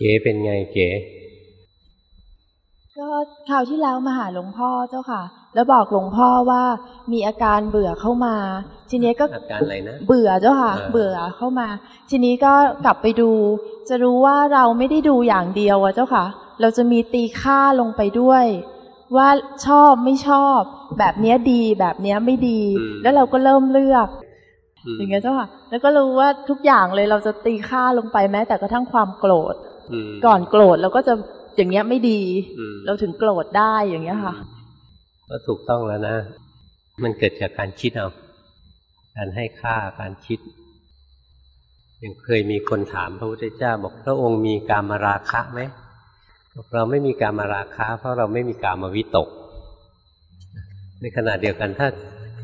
เก๋เป็นไงเก๋ก็คราวที่แล้วมาหาหลวงพ่อเจ้าค่ะ แล้วบอกหลวงพ่อว่ามีอาการเบื่อเข้ามา ทีนี้ก็อาการอะไรนะเบื่อเจ้าค่ะ เบื่อเข้ามา ทีนี้ก็กลับไปดู จะรู้ว่าเราไม่ได้ดูอย่างเดียวอะเจ้าค่ะ เราจะมีตีค่าลงไปด้วย ว่าชอบไม่ชอบ แบบเนี้ยดีแบบเนี้ยไม่ดี แล้วเราก็เริ่มเลือกอย่างเงี้ยเจ้าค่ะ แล้วก็รู้ว่าทุกอย่างเลยเราจะตีค่าลงไปแม้แต่กระทั่งความโกรธ ก่อนโกรธเราก็จะอย่างเงี้ยไม่ดี เราถึงโกรธได้อย่างเงี้ยค่ะ ก็ถูกต้องแล้วนะ มันเกิดจากการคิดเอา การให้ค่าการคิด ยังเคยมีคนถามพระพุทธเจ้า บอกพระองค์มีการมาราคะไหมเราไม่มีการมาราคะ เพราะเราไม่มีการมาวิตก ในขณะเดียวกันถ้า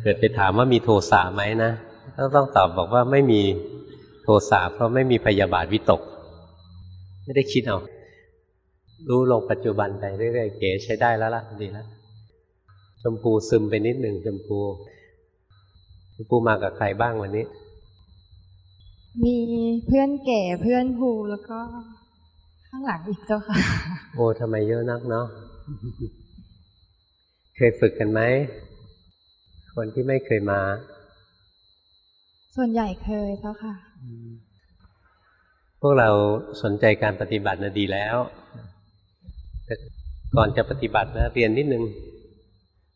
เกิดไปถามว่ามีโทสะไหมนะก็ต้องตอบบอกว่าไม่มีโทสะเพราะไม่มีพยาบาทวิตก ไม่ได้คิดเอารู้ลงปัจจุบันไปเรื่อยๆเก๋ใช้ได้แล้วล่ะดีแล้วชมพูซึมไปนิดหนึ่งชมพูชมพูมากับใครบ้างวันนี้ มีเพื่อนแก่เพื่อนภูแล้วก็ข้างหลังอีกเจ้าค่ะ โอ้ทำไมเยอะนักเนาะเคยฝึกกันไหมคนที่ไม่เคยมา ส่วนใหญ่เคยเจ้าค่ะ พวกเราสนใจการปฏิบัตินะดีแล้วแต่ก่อนจะปฏิบัตินะเรียนนิดนึง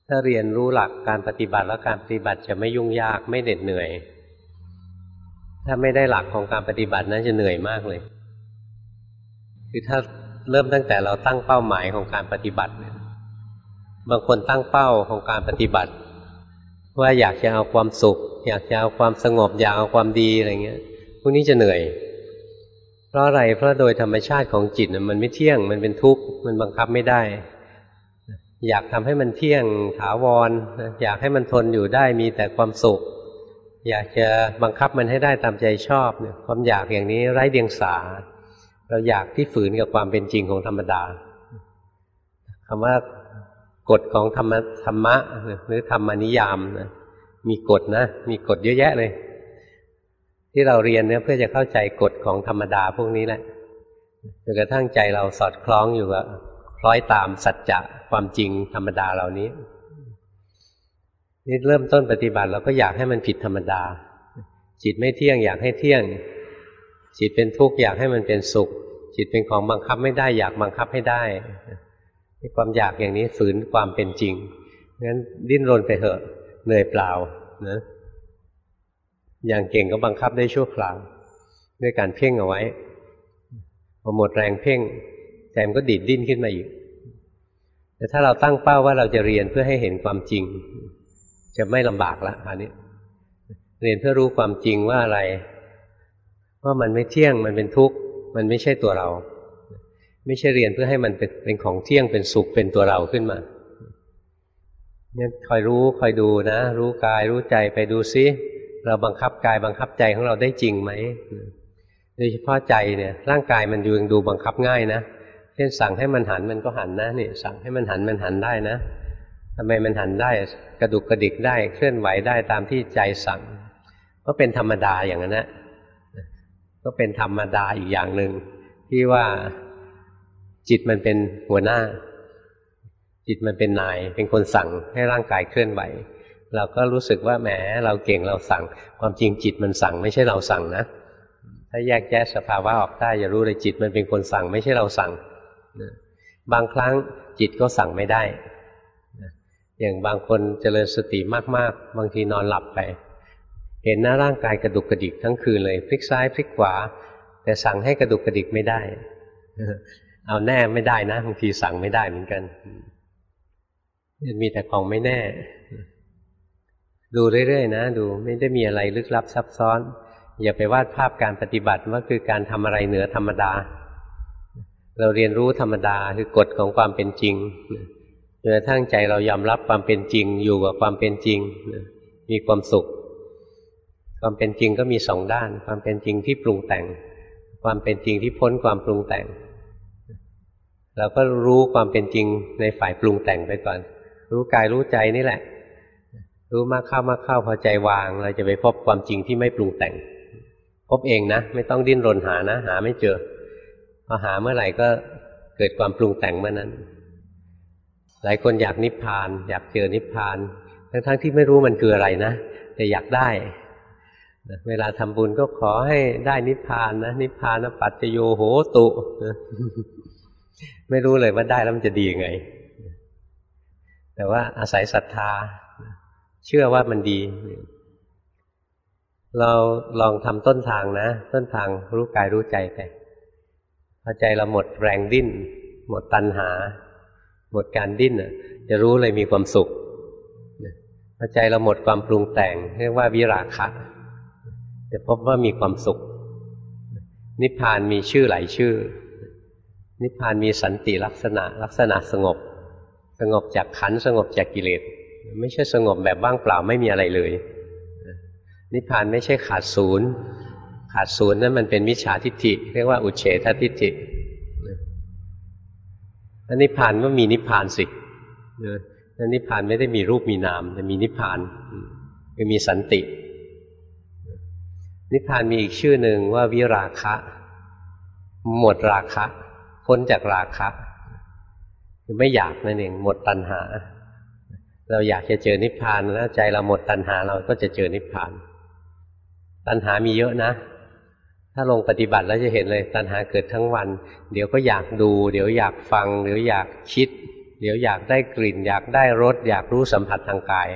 ถ้าเรียนรู้หลักการปฏิบัติแล้วการปฏิบัติจะไม่ยุ่งยากไม่เหน็ดเหนื่อย ถ้าไม่ได้หลักของการปฏิบัตินั้นจะเหนื่อยมากเลยคือถ้าเริ่มตั้งแต่เราตั้งเป้าหมายของการปฏิบัติเนี่ยบางคนตั้งเป้าของการปฏิบัติ ว่าอยากจะเอาความสุข อยากจะเอาความสงบอยากเอาความดีอะไรเงี้ยพวกนี้จะเหนื่อย เพราะอะไรเพราะโดยธรรมชาติของจิตมันไม่เที่ยงมันเป็นทุกข์มันบังคับไม่ได้ อยากทำให้มันเที่ยงถาวรอยากให้มันทนอยู่ได้มีแต่ความสุข อยากจะบังคับมันให้ได้ตามใจชอบเนี่ยความอยากอย่างนี้ไร้เดียงสา เราอยากที่ฝืนกับความเป็นจริงของธรรมดาคำว่ากฎของธรรมธรรมะหรือธรรมนิยามนะมีกฎนะ มีกฎเยอะแยะเลย ที่เราเรียนเนี่ยเพื่อจะเข้าใจกฎของธรรมดาพวกนี้แหละจนกระทั่งใจเราสอดคล้องอยู่กับคล้อยตามสัจจะความจริงธรรมดาเหล่านี้นี่เริ่มต้นปฏิบัติเราก็อยากให้มันผิดธรรมดา จิตไม่เที่ยงอยากให้เที่ยง จิตเป็นทุกข์อยากให้มันเป็นสุข จิตเป็นของบังคับไม่ได้ อยากบังคับให้ได้ความอยากอย่างนี้ฝืนความเป็นจริงงั้นดิ้นรนไปเถอะเหนื่อยเปล่านะ อย่างเก่งก็บังคับได้ชั่วคราวด้วยการเพ่งเอาไว้พอหมดแรงเพ่งใจมันก็ดิดดิ้นขึ้นมาอีก แต่ถ้าเราตั้งเป้าว่าเราจะเรียนเพื่อให้เห็นความจริง จะไม่ลำบากละอันนี้ เรียนเพื่อรู้ความจริงว่าอะไร ว่ามันไม่เที่ยงมันเป็นทุกข์ มันไม่ใช่ตัวเรา ไม่ใช่เรียนเพื่อให้มันเป็นเป็นของเที่ยงเป็นสุขเป็นตัวเราขึ้นมาเนี่ยคอยรู้คอยดูนะ รู้กายรู้ใจไปดูซิ เราบังคับกายบังคับใจของเราได้จริงไหมโดยเฉพาะใจเนี่ยร่างกายมันยังดูบังคับง่ายนะเช่นสั่งให้มันหันมันก็หันนะนี่สั่งให้มันหันมันหันได้นะทำไมมันหันได้กระดุกกระดิกได้เคลื่อนไหวได้ตามที่ใจสั่ง ก็เป็นธรรมดาอย่างนั้นนะก็เป็นธรรมดาอีกอย่างหนึ่งที่ว่าจิตมันเป็นหัวหน้า จิตมันเป็นนาย เป็นคนสั่งให้ร่างกายเคลื่อนไหว เราก็รู้สึกว่าแหมเราเก่งเราสั่ง ความจริงจิตมันสั่งไม่ใช่เราสั่งนะ ถ้าแยกแยะสภาวะออกได้จะรู้เลยจิตมันเป็นคนสั่งไม่ใช่เราสั่ง บางครั้งจิตก็สั่งไม่ได้ อย่างบางคนเจริญสติมากๆ บางทีนอนหลับไป เห็นหน้าร่างกายกระดุกกระดิกทั้งคืนเลย พลิกซ้ายพลิกขวา แต่สั่งให้กระดุกกระดิกไม่ได้ เอาแน่ไม่ได้นะบางทีสั่งไม่ได้เหมือนกัน มีแต่ของไม่แน่ ดูเรื่อยๆนะดูไม่ได้มีอะไรลึกลับซับซ้อน อย่าไปวาดภาพการปฏิบัติว่าคือการทำอะไรเหนือธรรมดา เราเรียนรู้ธรรมดาคือกฎของความเป็นจริงจนกระทั่งใจเรายอมรับความเป็นจริงอยู่กับความเป็นจริงมีความสุข ความเป็นจริงก็มีสองด้าน ความเป็นจริงที่ปรุงแต่ง ความเป็นจริงที่พ้นความปรุงแต่ง เราก็รู้ความเป็นจริงในฝ่ายปรุงแต่งไปก่อน รู้กายรู้ใจนี่แหละ รู้มากเข้ามากเข้าพอใจวาง เราจะไปพบความจริงที่ไม่ปรุงแต่ง พบเองนะ ไม่ต้องดิ้นรนหานะ หาไม่เจอ พอหาเมื่อไหร่ก็เกิดความปรุงแต่งเมื่อนั้น หลายคนอยากนิพพาน อยากเจอนิพพาน ทั้งๆทที่ไม่รู้มันคืออะไรนะแต่อยากได้เวลาทำบุญก็ขอให้ได้นิพพานนะนิพพานปัจจโยโหตุไม่รู้เลยว่าได้แล้วมันจะดียังไง แต่ว่าอาศัยศรัทธา เชื่อว่ามันดี เราลองทำต้นทางนะ ต้นทางรู้กายรู้ใจไปพอใจเราหมดแรงดิ้น หมดตัณหา หมดการดิ้นจะรู้เลยมีความสุขพอใจเราหมดความปรุงแต่ง เรียกว่าวิราคะจะพบว่ามีความสุข นิพพานมีชื่อหลายชื่อ นิพพานมีสันติลักษณะลักษณะสงบ สงบจากขันสงบจากกิเลส ไม่ใช่สงบแบบว่างเปล่าไม่มีอะไรเลย นิพพานไม่ใช่ขาดศูนย์ ขาดศูนย์นั้นมันเป็นมิจฉาทิฏฐิ เรียกว่าอุเฉททิฏฐิอันนิพพานว่ามีนิพพานสิอันนิพพานไม่ได้มีรูปมีนามแต่มีนิพพานคือมีสันติ นิพพานมีอีกชื่อหนึ่งว่าวิราคะ หมดราคะพ้นจากราคะ คือไม่อยากนั่นเองหมดตัณหา เราอยากจะเจอนิพพานแล้วใจเราหมดตัณหาเราก็จะเจอนิพพาน ตัณหามีเยอะนะ ถ้าลงปฏิบัติแล้วจะเห็นเลย ตัณหาเกิดทั้งวัน เดี๋ยวก็อยากดู เดี๋ยวอยากฟัง เดี๋ยวอยากคิด เดี๋ยวอยากได้กลิ่น อยากได้รสอยากรู้สัมผัสทางกาย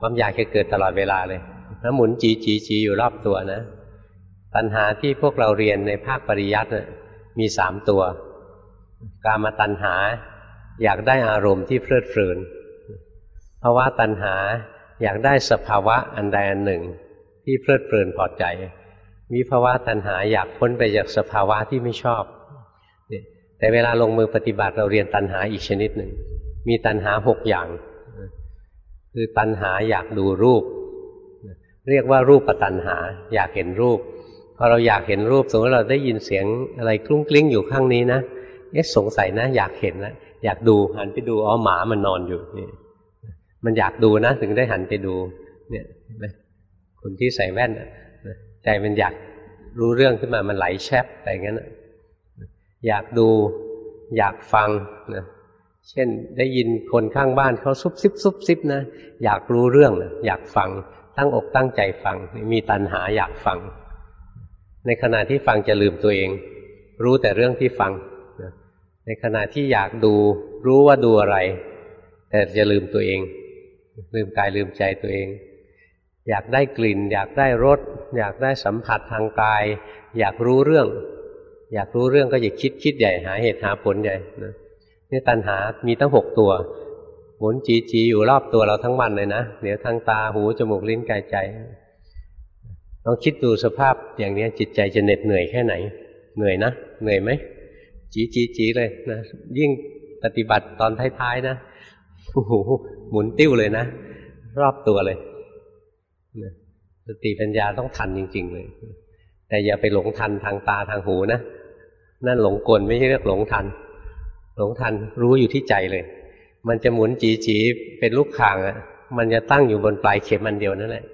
ความอยากจะเกิดตลอดเวลาเลยแล้วหมุนจีจีจีอยู่รอบตัวนะ ตัณหาที่พวกเราเรียนในภาคปริยัติมีสามตัว กามาตัณหา อยากได้อารมณ์ที่เพลิดเพลิน ภาวะตัณหาอยากได้สภาวะอันใดอันหนึ่ง ที่เพลิดเพลินพอใจวิภาวะตัณหาอยากพ้นไปจากสภาวะที่ไม่ชอบ แต่เวลาลงมือปฏิบัติเราเรียนตัณหาอีกชนิดหนึ่ง มีตัณหาหกอย่าง คือตัณหาอยากดูรูป เรียกว่ารูปปัตัณหา อยากเห็นรูป พอเราอยากเห็นรูปสมมติเราได้ยินเสียงอะไรกลุ้งกลิ้งอยู่ข้างนี้นะ เอ๊ะสงสัยนะ อยากเห็นนะอยากดูหันไปดูอ๋อหมามันนอนอยู่นี่ มันอยากดูนะ ถึงได้หันไปดู เนี่ยคนที่ใส่แว่นใจมันอยากรู้เรื่องขึ้นมามันไหลแชบไปงั้นอยากดูอยากฟังนะเช่นได้ยินคนข้างบ้านเขาซุบซิบซุบซิบนะอยากรู้เรื่องนะอยากฟังตั้งอกตั้งใจฟัง มีตัณหาอยากฟัง ในขณะที่ฟังจะลืมตัวเอง รู้แต่เรื่องที่ฟังในขณะที่อยากดู รู้ว่าดูอะไร แต่จะลืมตัวเอง ลืมกายลืมใจตัวเอง อยากได้กลิ่น อยากได้รสอยากได้สัมผัสทางกาย อยากรู้เรื่อง อยากรู้เรื่องก็จะคิดคิดใหญ่หาเหตุหาผลใหญ่นะนี่ตัณหามีตั้งหกตัวหมุนจีจีอยู่รอบตัวเราทั้งวันเลยนะเดี๋ยวทางตาหูจมูกลิ้นกายใจลองคิดดูสภาพอย่างนี้จิตใจจะเหน็ดเหนื่อยแค่ไหน เหนื่อยนะเหนื่อยไหมจีจีจีเลยนะยิ่งปฏิบัติตอนท้ายๆนะโอ้โห หมุนติ้วเลยนะ รอบตัวเลยสติปัญญาต้องทันจริง ๆ เลย แต่อย่าไปหลงทันทางตาทางหูนะนั่นหลงกลไม่ใช่เรียกหลงทัน หลงทันรู้อยู่ที่ใจเลย มันจะหมุนจีจีเป็นลูกข่างอะ่ะ มันจะตั้งอยู่บนปลายเข็มอันเดียวนั่นแหละ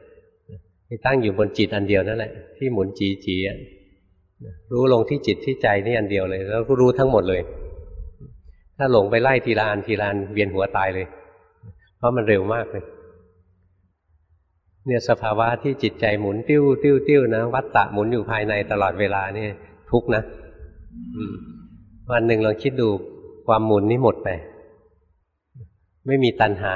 ที่ตั้งอยู่บนจิตอันเดียวนั่นแหละที่หมุนจีจีอะรู้ลงที่จิตที่ใจนี่อันเดียวเลย แล้วก็รู้ทั้งหมดเลย ถ้าหลงไปไล่ทีละอันทีละอันเวียนหัวตายเลย เพราะมันเร็วมากเลย เนี่ยสภาวะที่จิตใจหมุนติ้วติ้วติ้วนะวัตตะหมุนอยู่ภายในตลอดเวลานี่ทุกนะวันหนึ่งลองคิดดูความหมุนนี้หมดไป ไม่มีตัณหา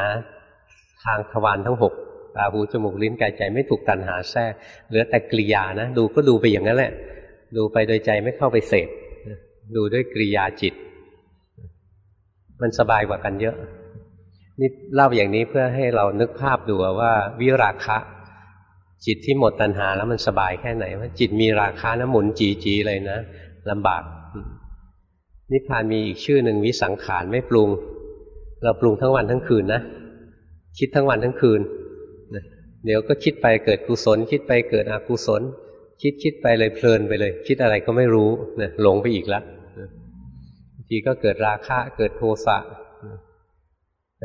ทางทวารทั้งหกตาหูจมูกลิ้นกายใจไม่ถูกตัณหาแทรกเหลือแต่กริยานะดูก็ดูไปอย่างนั้นแหละ ดูไปโดยใจไม่เข้าไปเสพดูด้วยกริยาจิต มันสบายกว่ากันเยอะ นี่เล่าอย่างนี้เพื่อให้เรานึกภาพดูว่าวิราคะ จิตที่หมดตัณหาแล้วมันสบายแค่ไหน ว่าจิตมีราคานะหมุนจีจีเลยนะลำบาก นิพพานมีอีกชื่อหนึ่งวิสังขารไม่ปรุง เราปรุงทั้งวันทั้งคืนนะ คิดทั้งวันทั้งคืน เดี๋ยวก็คิดไปเกิดกุศล คิดไปเกิดอกุศล คิดคิดไปเลยเพลินไปเลย คิดอะไรก็ไม่รู้นะหลงไปอีกแล้วทีก็เกิดราคะเกิดโทสะ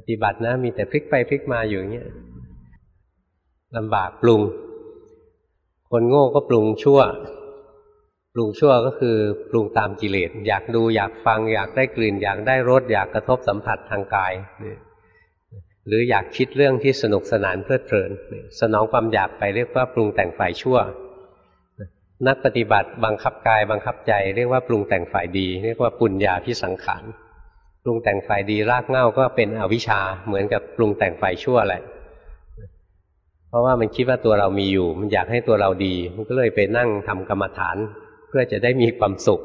ฏิบัตินะ มีแต่พลิกไปพลิกมาอยู่อย่างเงี้ยลำบากปรุง คนโง่ก็ปรุงชั่ว ปรุงชั่วก็คือปรุงตามกิเลส อยากดูอยากฟัง อยากได้กลิ่น อยากได้รส อยากกระทบสัมผัสทางกาย หรืออยากคิดเรื่องที่สนุกสนานเพลิดเพลิน สนองความอยากไปเรียกว่าปรุงแต่งฝ่ายชั่ว นักปฏิบัติบังคับกายบังคับใจ เรียกว่าปรุงแต่งฝ่ายดี เรียกว่าปุญญาพิสังขาร รุงแต่งฝ่ายดีรากเง้าก็เป็นอวิชชาเหมือนกับปรุงแต่งฝ่ายชั่วแหละเพราะว่ามันคิดว่าตัวเรามีอยู่ มันอยากให้ตัวเราดี มันก็เลยไปนั่งทำกรรมฐาน เพื่อจะได้มีความสุข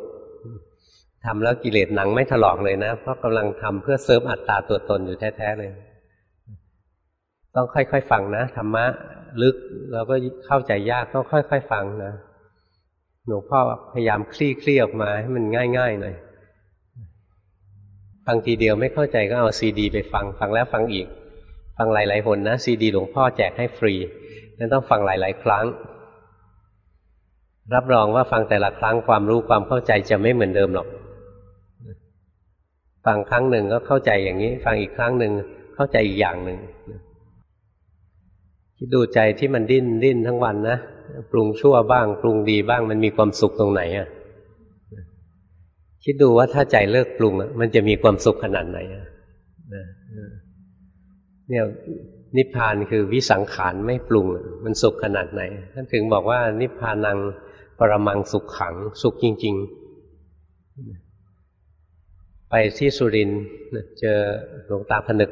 ทำแล้วกิเลสหนังไม่ถลอกเลยนะ เพราะกำลังทำเพื่อเสริมอัตตาตัวตนอยู่แท้ๆเลย ต้องค่อยๆฟังนะธรรมะลึกเราก็เข้าใจยากต้องค่อย ๆ ฟังนะหลวงพ่อพยายามคลี่คลี่ออกมาให้มันง่ายๆหน่อย ฟังทีเดียวไม่เข้าใจก็เอาซีดี ไปฟังฟังแล้วฟังอีก ฟังหลาย ๆ หนนะซีดี หลวงพ่อแจกให้ฟรีนั้นต้องฟังหลาย ๆ ครั้ง รับรองว่าฟังแต่ละครั้งความรู้ความเข้าใจจะไม่เหมือนเดิมหรอกฟังครั้งหนึ่งก็เข้าใจอย่างนี้ ฟังอีกครั้งหนึ่งเข้าใจอีกอย่างหนึ่งคิดดูใจที่มันดิ้นดิ้นทั้งวันนะปรุงชั่วบ้าง ปรุงดีบ้างมันมีความสุขตรงไหนอะ คิดดูว่าถ้าใจเลิกปรุงมันจะมีความสุขขนาดไหนเนี่ยนิพพานคือวิสังขารไม่ปรุง มันสุขขนาดไหนท่านถึงบอกว่า นิพพานังปรมังสุขขัง สุขจริง ๆ ไปที่สุรินเจอหลวงตาผนึก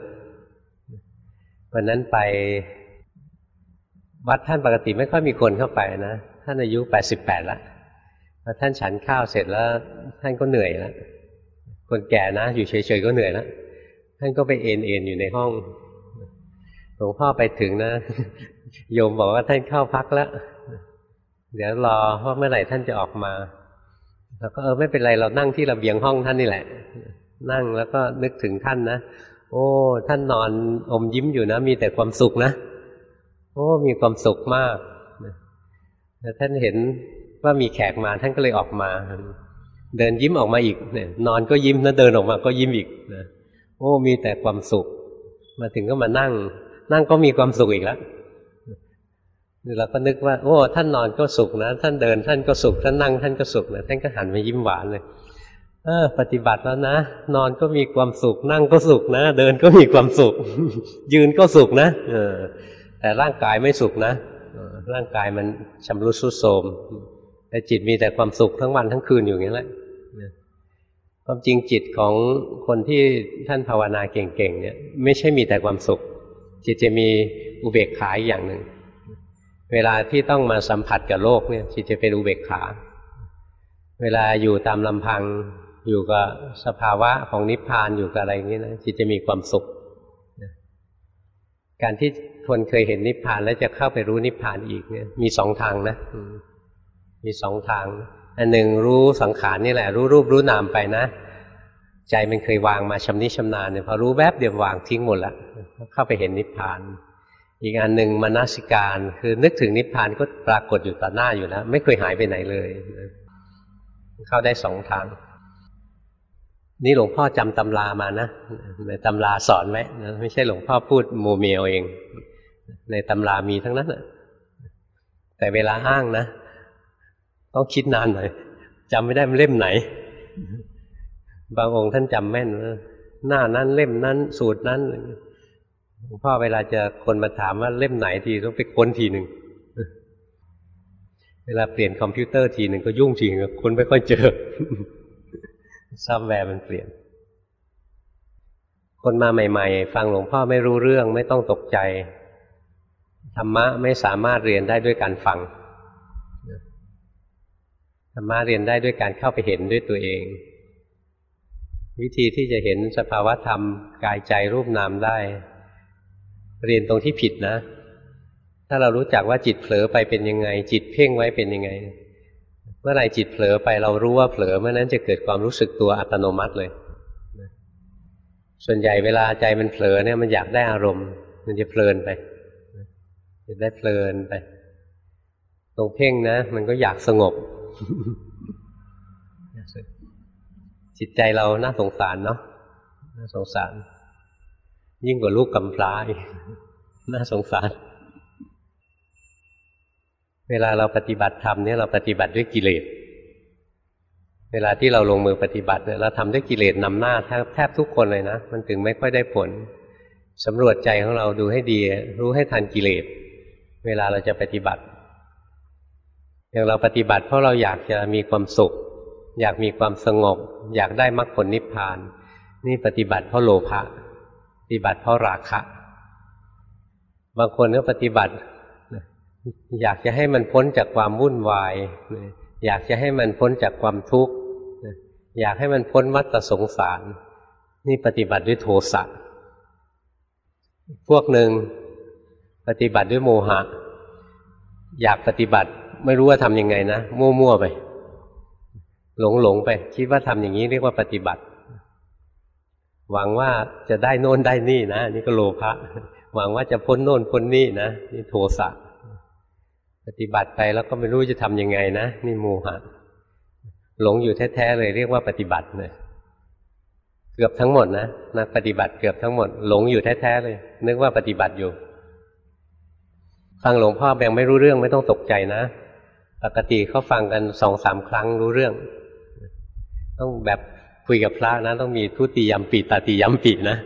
วันนั้นไปวัดท่านปกติไม่ค่อยมีคนเข้าไปนะ ท่านอายุแปดสิบแปดแล้ว พอท่านฉันข้าวเสร็จแล้ว ท่านก็เหนื่อยแล้วคนแก่นะอยู่เฉยๆก็เหนื่อยแล้วท่านก็ไปเอนเอ็นอยู่ในห้องหลวงพ่อไปถึงนะโยมบอกว่าท่านเข้าพักแล้วเดี๋ยวรอว่าเมื่อไหร่ท่านจะออกมาแล้วก็เออไม่เป็นไรเรานั่งที่ระเบียงห้องท่านนี่แหละ นั่งแล้วก็นึกถึงท่านนะโอ้ ท่านนอนอมยิ้มอยู่นะ มีแต่ความสุขนะโอ้มีความสุขมากแล้วท่านเห็น ว่ามีแขกมาท่านก็เลยออกมา เดินยิ้มออกมาอีกเนี่ยนอนก็ยิ้มนะเดินออกมาก็ยิ้มอีกนะโอ้มีแต่ความสุข มาถึงก็มานั่ง นั่งก็มีความสุขอีกแล้วเราก็นึกว่า โอ้ท่านนอนก็สุขนะท่านเดิน ท่านก็สุขท่านนั่งท่านก็สุขนะท่านก็หันมายิ้มหวานเลยเออ ปฏิบัติแล้วนะนอนก็มีความสุข นั่งก็สุขนะ เดินก็มีความสุข ยืนก็สุขนะเออ แต่ร่างกายไม่สุขนะร่างกายมันชำรุดทรุดโทรม แต่จิตมีแต่ความสุขทั้งวันทั้งคืนอยู่อย่างนี้แหละความจริงจิตของคนที่ท่านภาวนาเก่งๆเนี่ย ไม่ใช่มีแต่ความสุข จิตจะมีอุเบกขาอย่างหนึ่ง เวลาที่ต้องมาสัมผัสกับโลกเนี่ย จิตจะเป็นอุเบกขา เวลาอยู่ตามลำพังอยู่กับสภาวะของนิพพานอยู่กับอะไรอย่างนี้นะจิตจะมีความสุขการที่คนเคยเห็นนิพพานแล้วจะเข้าไปรู้นิพพานอีกเนี่ยมีสองทางนะ มีสองทาง อันหนึ่งรู้สังขารนี่แหละ รู้รูปรู้นามไปนะ ใจมันเคยวางมาชำนิชำนาญเนี่ยพอรู้แวบเดียววางทิ้งหมดละเข้าไปเห็นนิพพาน อีกอันหนึ่งมานาสิการ คือนึกถึงนิพพานก็ปรากฏอยู่ต่อหน้าอยู่แล้ว ไม่เคยหายไปไหนเลยเข้าได้สองทางนี่หลวงพ่อจำตำรามานะในตำราสอนไว้นะไม่ใช่หลวงพ่อพูดโมเมเอง ในตำรามีทั้งนั้นแต่เวลาอ้างนะ ต้องคิดนานหน่อยจำไม่ได้มันเล่มไหน บางองค์ท่านจำแม่นว่าหน้านั้นเล่มนั้น สูตรนั้นหลวงพ่อเวลาจะคนมาถามว่าเล่มไหนทีต้องไปค้นทีหนึ่งเวลาเปลี่ยนคอมพิวเตอร์ทีหนึ่งก็ยุ่งจริงค้นไม่ค่อยเจอซอฟต์แวร์มันเปลี่ยน คนมาใหม่ ๆ ฟังหลวงพ่อไม่รู้เรื่องไม่ต้องตกใจธรรมะไม่สามารถเรียนได้ด้วยการฟัง ธรรมะเรียนได้ด้วยการเข้าไปเห็นด้วยตัวเอง วิธีที่จะเห็นสภาวะธรรมกายใจรูปนามได้ เรียนตรงที่ผิดนะ ถ้าเรารู้จักว่าจิตเผลอไปเป็นยังไง จิตเพ่งไว้เป็นยังไง เมื่อไรจิตเผลอไปเรารู้ว่าเผลอเมื่อนั้นจะเกิดความรู้สึกตัวอัตโนมัติเลย ส่วนใหญ่เวลาใจมันเผลอเนี่ยมันอยากได้อารมณ์ มันจะเพลินไปจะได้เพลินไป ตรงเพ่งนะ มันก็อยากสงบ จิตใจเราน่าสงสารเนาะน่าสงสาร ยิ่งกว่าลูกกำพร้าอีกน่าสงสาร เวลาเราปฏิบัติธรรมเนี่ยเราปฏิบัติด้วยกิเลส เวลาที่เราลงมือปฏิบัติเนี่ยเราทำด้วยกิเลสนำหน้าแทบแทบทุกคนเลยนะ มันถึงไม่ค่อยได้ผลสำรวจใจของเราดูให้ดี รู้ให้ทันกิเลส เวลาเราจะปฏิบัติ อย่างเราปฏิบัติเพราะเราอยากจะมีความสุข อยากมีความสงบ อยากได้มรรคผลนิพพาน นี่ปฏิบัติเพราะโลภะปฏิบัติเพราะราคะ บางคนก็ปฏิบัติ อยากจะให้มันพ้นจากความวุ่นวาย อยากจะให้มันพ้นจากความทุกข์อยากให้มันพ้นวัฏสงสาร นี่ปฏิบัติด้วยโทสะพวกหนึ่งปฏิบัติด้วยโมหะ อยากปฏิบัติ ไม่รู้ว่าทำยังไงนะมั่วๆไป หลงหลงไป คิดว่าทำอย่างนี้เรียกว่าปฏิบัติ หวังว่าจะได้โน่นได้นี่นะนี่ก็โลภะหวังว่าจะพ้นโน่นพ้นนี่นะนี่โทสะปฏิบัติไปแล้วก็ไม่รู้จะทำยังไงนะนี่โมหะหลงอยู่แท้ๆเลย เรียกว่าปฏิบัติเลยเกือบทั้งหมดนะนักปฏิบัติเกือบทั้งหมด หลงอยู่แท้ๆเลย นึกว่าปฏิบัติอยู่ฟังหลวงพ่อแบงไม่รู้เรื่องไม่ต้องตกใจนะ ปกติเขาฟังกันสองสามครั้งรู้เรื่อง ต้องแบบคุยกับพระนะ ต้องมีทุติยมปีตาติยมปีนะ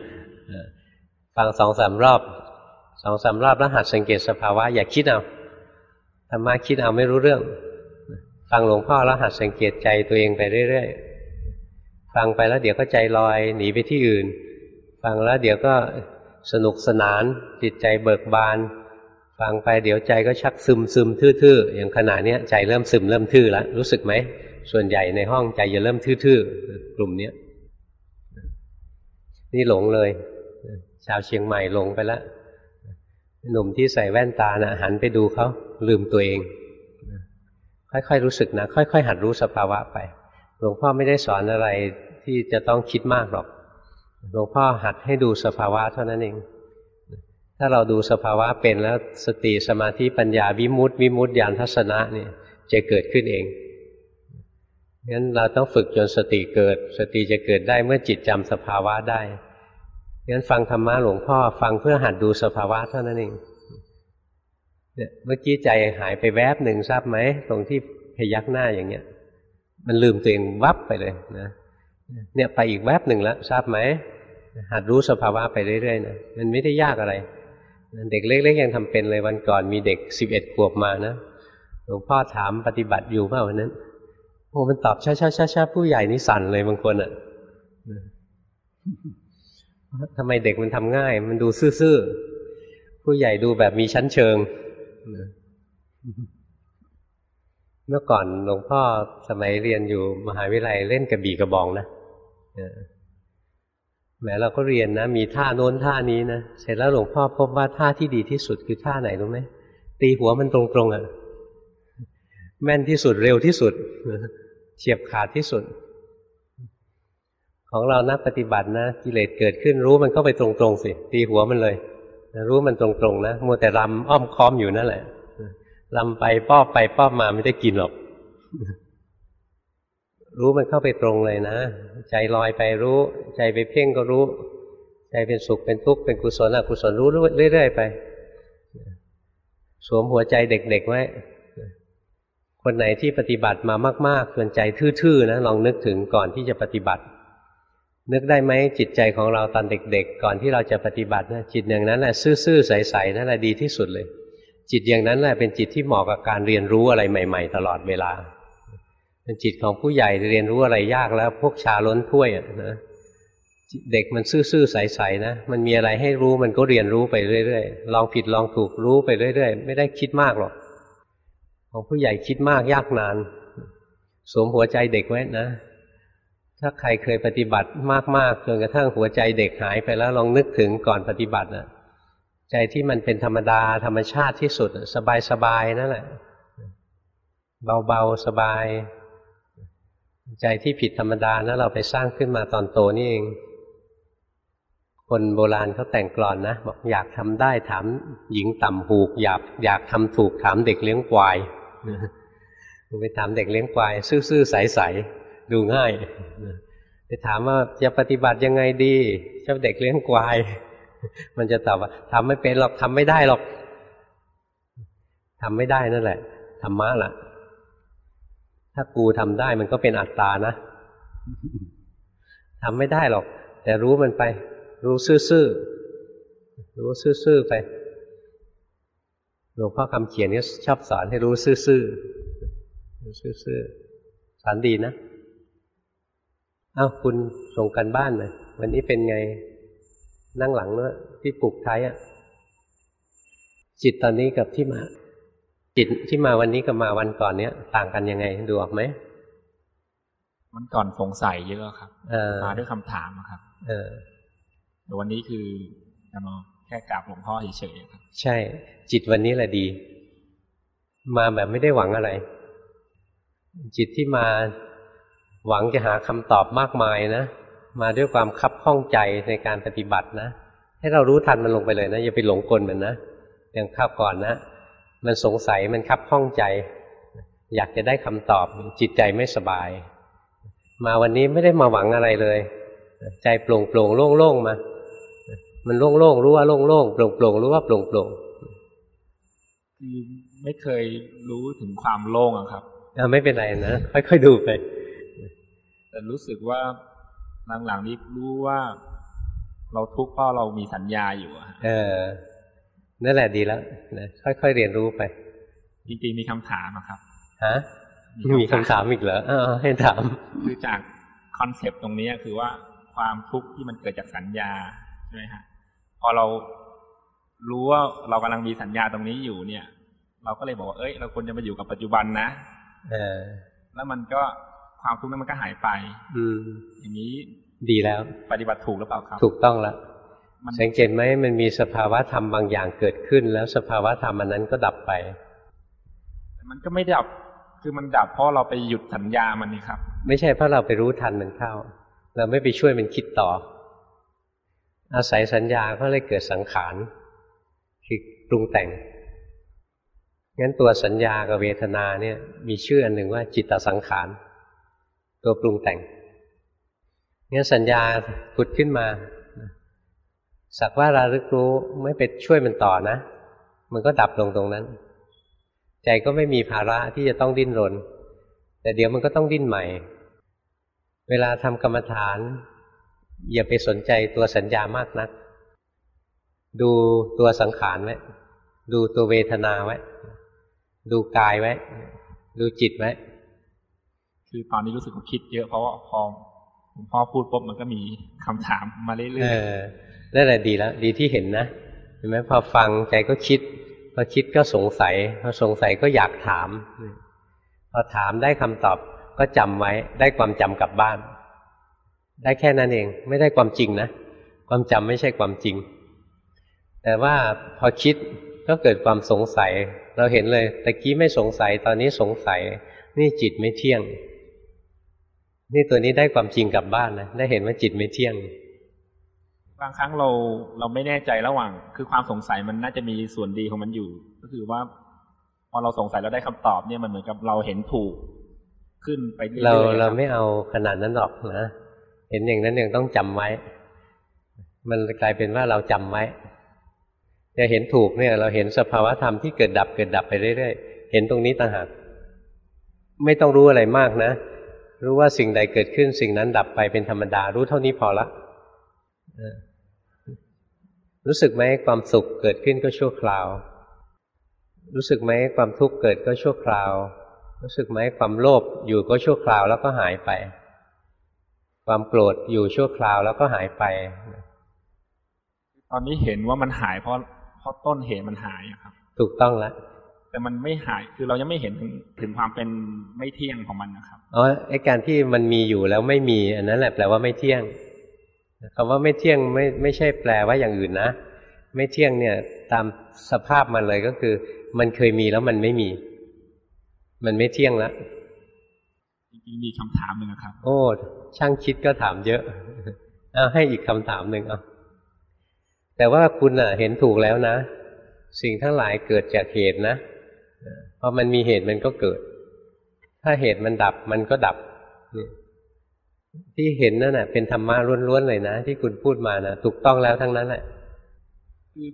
ฟังสองสามรอบสองสามรอบแล้วหัดสังเกตสภาวะ อย่าคิดเอาธรรมะคิดเอาไม่รู้เรื่อง ฟังหลวงพ่อแล้วหัดสังเกตใจตัวเองไปเรื่อยๆฟังไปแล้วเดี๋ยวก็ใจลอยหนีไปที่อื่น ฟังแล้วเดี๋ยวก็สนุกสนานจิตใจเบิกบาน ฟังไปเดี๋ยวใจก็ชักซึมซึมทื่อๆอย่างขณะนี้ใจเริ่มซึมเริ่มทื่อแล้วรู้สึกไหมส่วนใหญ่ในห้องใจจะเริ่มทื่อๆกลุ่มนี้นี่หลงเลย ชาวเชียงใหม่หลงไปแล้วหนุ่มที่ใส่แว่นตานะหันไปดูเขาลืมตัวเอง ค่อยๆรู้สึกนะ ค่อยๆหัดรู้สภาวะไป หลวงพ่อไม่ได้สอนอะไรที่จะต้องคิดมากหรอก หลวงพ่อหัดให้ดูสภาวะเท่านั้นเอง ถ้าเราดูสภาวะเป็นแล้วสติสมาธิปัญญาวิมุตติวิมุตติญาณทัศนะเนี่ยจะเกิดขึ้นเองงั้นเราต้องฝึกจนสติเกิด สติจะเกิดได้เมื่อจิตจำสภาวะได้งั้นฟังธรรมะหลวงพ่อฟังเพื่อหัดดูสภาวะเท่านั้นเองเนี่ยเมื่อกี้ใจหายไปแวบหนึ่งทราบไหมตรงที่พยักหน้าอย่างเงี้ย มันลืมตัวเองวับไปเลยนะเนี่ยไปอีกแวบหนึ่งแล้วทราบไหมหัดรู้สภาวะไปเรื่อยๆนะมันไม่ได้ยากอะไร เด็กเล็กๆยังทำเป็นเลยวันก่อนมีเด็กสิบเอ็ดขวบมานะหลวงพ่อถามปฏิบัติอยู่เมื่อวันนั้นโอ้มันตอบช้าๆๆผู้ใหญ่นี่สั่นเลยบางคนอะทำไมเด็กมันทำง่าย มันดูซื่อๆผู้ใหญ่ดูแบบมีชั้นเชิงเมื่อก่อนหลวงพ่อสมัยเรียนอยู่มหาวิทยาลัยเล่นกระบี่กระบองนะ แม้เราก็เรียนนะ มีท่าโน้นท่านี้นะ เสร็จแล้วหลวงพ่อพบว่าท่าที่ดีที่สุดคือท่าไหนรู้ไหมตีหัวมันตรงๆอะ่ะแม่นที่สุดเร็วที่สุดเฉียบขาดที่สุด ของเรานักปฏิบัตินะกิเลสเกิดขึ้นรู้มันก็ไปตรงๆสิตีหัวมันเลย รู้มันตรงๆนะมัวแต่รำอ้อมค้อมอยู่นั่นแหละลำไปป้อไปป้อมาไม่ได้กินหรอก รู้มันเข้าไปตรงเลยนะ ใจลอยไปรู้ ใจไปเพ่งก็รู้ ใจเป็นสุขเป็นทุกข์เป็นกุศลอกุศลรู้เรื่อยๆไป สวมหัวใจเด็กๆไว้ คนไหนที่ปฏิบัติมามากๆส่วนใจทื่อๆนะลองนึกถึงก่อนที่จะปฏิบัติ นึกได้ไหมจิตใจของเราตอนเด็ก ๆ ก่อนที่เราจะปฏิบัตินะจิตอย่างนั้นแหละซื่อๆใสๆนั่นแหละดีที่สุดเลย จิตอย่างนั้นแหละเป็นจิตที่เหมาะกับการเรียนรู้อะไรใหม่ ๆ ตลอดเวลา เป็นจิตของผู้ใหญ่เรียนรู้อะไรยากแล้ว พวกชาล้นถ้วยนะเด็กมันซื่อๆใสๆนะมันมีอะไรให้รู้มันก็เรียนรู้ไปเรื่อยๆลองผิดลองถูกรู้ไปเรื่อยๆ ไม่ได้คิดมากหรอก ของผู้ใหญ่คิดมากยากนานสวมหัวใจเด็กไว้นะ ถ้าใครเคยปฏิบัติมากๆจนกระทั่งหัวใจเด็กหายไปแล้วลองนึกถึงก่อนปฏิบัตินะใจที่มันเป็นธรรมดาธรรมชาติที่สุด สบายสบายนั่นแหละ เบาๆสบาย ใจที่ผิดธรรมดานะเราไปสร้างขึ้นมาตอนโตนี่เอง คนโบราณเขาแต่งกลอนนะบอกอยากทำได้ถามหญิงต่ำหูกอยากอยากทำถูกถามเด็กเลี้ยงควายไปถามเด็กเลี้ยงควาย ซื่อๆใสๆดูง่ายไปถามว่าจะปฏิบัติยังไงดีเจ้าเด็กเลี้ยงควาย มันจะตอบว่าทำไม่เป็นหรอกทำไม่ได้หรอกทำไม่ได้นั่นแหละธรรมะล่ะ ถ้ากูทำได้มันก็เป็นอัตตานะทำไม่ได้หรอก แต่รู้มันไป รู้ซื่อๆรู้ซื่อๆไปหลวงพ่อคำเขียนนี่ชอบสอนให้รู้ซื่อๆรู้ซื่อๆสอนดีนะเอ้าคุณส่งกันบ้านหน่อยวันนี้เป็นไงนั่งหลังเนะที่ปลุกไทยอะจิตตอนนี้กับที่มา จิตที่มาวันนี้กับมาวันก่อนเนี้ยต่างกันยังไงดูออกไหมมันก่อนสงสัยเยอะครับเออมาด้วยคำถามอะครับ เออแต่วันนี้คือจะมาแค่กราบหลวงพ่อเฉยๆครับ ใช่ จิตวันนี้แหละดี มาแบบไม่ได้หวังอะไร จิตที่มาหวังจะหาคำตอบมากมายนะมาด้วยความคับข้องใจในการปฏิบัตินะให้เรารู้ทันมันลงไปเลยนะอย่าไปหลงกลมันนะอย่างข้าวก่อนนะ มันสงสัยมันคับข้องใจ อยากจะได้คำตอบจิตใจไม่สบาย มาวันนี้ไม่ได้มาหวังอะไรเลย ใจโปร่งโปร่งโล่งโล่งๆมา มันโล่งโล่งๆรู้ว่าโล่งโล่งๆโปร่งโปร่งๆรู้ว่าโปร่งโปร่งคือไม่เคยรู้ถึงความโล่งอะครับๆอ่าไม่เป็นไรนะค่อยๆดูไป แต่รู้สึกว่าหลังๆนี้รู้ว่า เราทุกข์เพราะเรามีสัญญาอยู่อะฮะเออ นั่นแหละดีแล้วนะค่อย ๆ เรียนรู้ไป จริงๆมีคำถามอะครับฮะมีคำถามอีกเหรออ้าวให้ถามคือจากคอนเซปต์ตรงนี้คือว่าความทุกข์ที่มันเกิดจากสัญญาใช่ไหมฮะพอเรารู้ว่าเรากำลังมีสัญญาตรงนี้อยู่เนี่ย เราก็เลยบอกว่าเอ้ย เราควรจะมาอยู่กับปัจจุบันนะเออแล้วมันก็ความทุกข์นั้นมันก็หายไป อืมอย่างนี้ดีแล้ว ปฏิบัติถูกหรือเปล่าครับ ถูกต้องแล้วมัน สังเกตไหมมันมีสภาวะธรรมบางอย่างเกิดขึ้น แล้วสภาวะธรรมอันนั้นก็ดับไป มันก็ไม่ดับคือมันดับเพราะเราไปหยุดสัญญามันนี่ครับ ไม่ใช่เพราะเราไปรู้ทันมันเข้า เราไม่ไปช่วยมันคิดต่อ อาศัยสัญญาก็เลยเกิดสังขารคือปรุงแต่งงั้นตัวสัญญากับเวทนาเนี่ย มีชื่ออันหนึ่งว่าจิตตสังขาร ตัวปรุงแต่งงั้นสัญญาผุดขึ้นมา สักว่าระลึกรู้ไม่ไปช่วยมันต่อนะ มันก็ดับลงตรงนั้น ใจก็ไม่มีภาระที่จะต้องดิ้นรน แต่เดี๋ยวมันก็ต้องดิ้นใหม่ เวลาทำกรรมฐาน อย่าไปสนใจตัวสัญญามากนัก ดูตัวสังขารไว้ ดูตัวเวทนาไว้ ดูกายไว้ ดูจิตไว้ คือตอนนี้รู้สึกว่าคิดเยอะเพราะว่าพอหลวงพ่อพูดปุ๊บมันก็มีคำถามมาเรื่เออยอ นั่นแหละดีแล้วดีที่เห็นนะเห็นไหมพอฟังใจก็คิด พอคิดก็สงสัย พอสงสัยก็อยากถาม พอถามได้คำตอบก็จำไว้ ได้ความจำกลับบ้าน ได้แค่นั้นเอง ไม่ได้ความจริงนะ ความจำไม่ใช่ความจริง แต่ว่าพอคิดก็เกิดความสงสัย เราเห็นเลยตะกี้ไม่สงสัยตอนนี้สงสัย นี่จิตไม่เที่ยง นี่ตัวนี้ได้ความจริงกลับบ้านนะได้เห็นว่าจิตไม่เที่ยง บางครั้งเราเราไม่แน่ใจระหว่าง คือความสงสัยมันน่าจะมีส่วนดีของมันอยู่ ก็คือว่า พอเราสงสัยเราได้คำตอบเนี่ยมันเหมือนกับเราเห็นถูกขึ้นไปเรื่อยๆเราคเราบไม่เอาขนาดนั้นหรอกนะเห็นอย่างนั้นยังต้องจำไว้ มันกลายเป็นว่าเราจำไว้จะเห็นถูกเนี่ย เราเห็นสภาวะธรรมที่เกิดดับเกิดดับไปเรื่อยๆเห็นตรงนี้ต่างหากไม่ต้องรู้อะไรมากนะ รู้ว่าสิ่งใดเกิดขึ้นสิ่งนั้นดับไปเป็นธรรมดา รู้เท่านี้พอละเออ รู้สึกไหมความสุขเกิดขึ้นก็ชั่วคราว รู้สึกไหมความทุกข์เกิดก็ชั่วคราว รู้สึกไหมความโลภอยู่ก็ชั่วคราวแล้วก็หายไป ความโกรธอยู่ชั่วคราวแล้วก็หายไป ตอนนี้เห็นว่ามันหายเพราะเพราะต้นเหตุมันหายอะครับ ถูกต้องแล้วแต่มันไม่หายคือเรายังไม่เห็นถึงถึงความเป็นไม่เที่ยงของมันนะครับอ๋อไอการที่มันมีอยู่แล้วไม่มี อันนั้นแหละแปลว่าไม่เที่ยง คำว่าไม่เที่ยงไม่ไม่ใช่แปลว่าอย่างอื่นนะ ไม่เที่ยงเนี่ยตามสภาพมันเลยก็คือ มันเคยมีแล้วมันไม่มี มันไม่เที่ยงแล้วจริงๆมีคำถามหนึ่งนะครับ โอ้ช่างคิดก็ถามเยอะเอาให้อีกคำถามหนึ่งเอาแต่ว่าคุณอะ เห็นถูกแล้วนะ สิ่งทั้งหลายเกิดจากเหตุนะพอมันมีเหตุมันก็เกิด ถ้าเหตุมันดับมันก็ดับนี่ ที่เห็นนั่นน่ะเป็นธรรมะล้วนๆเลยนะที่คุณพูดมานะถูกต้องแล้วทั้งนั้นแหละคือ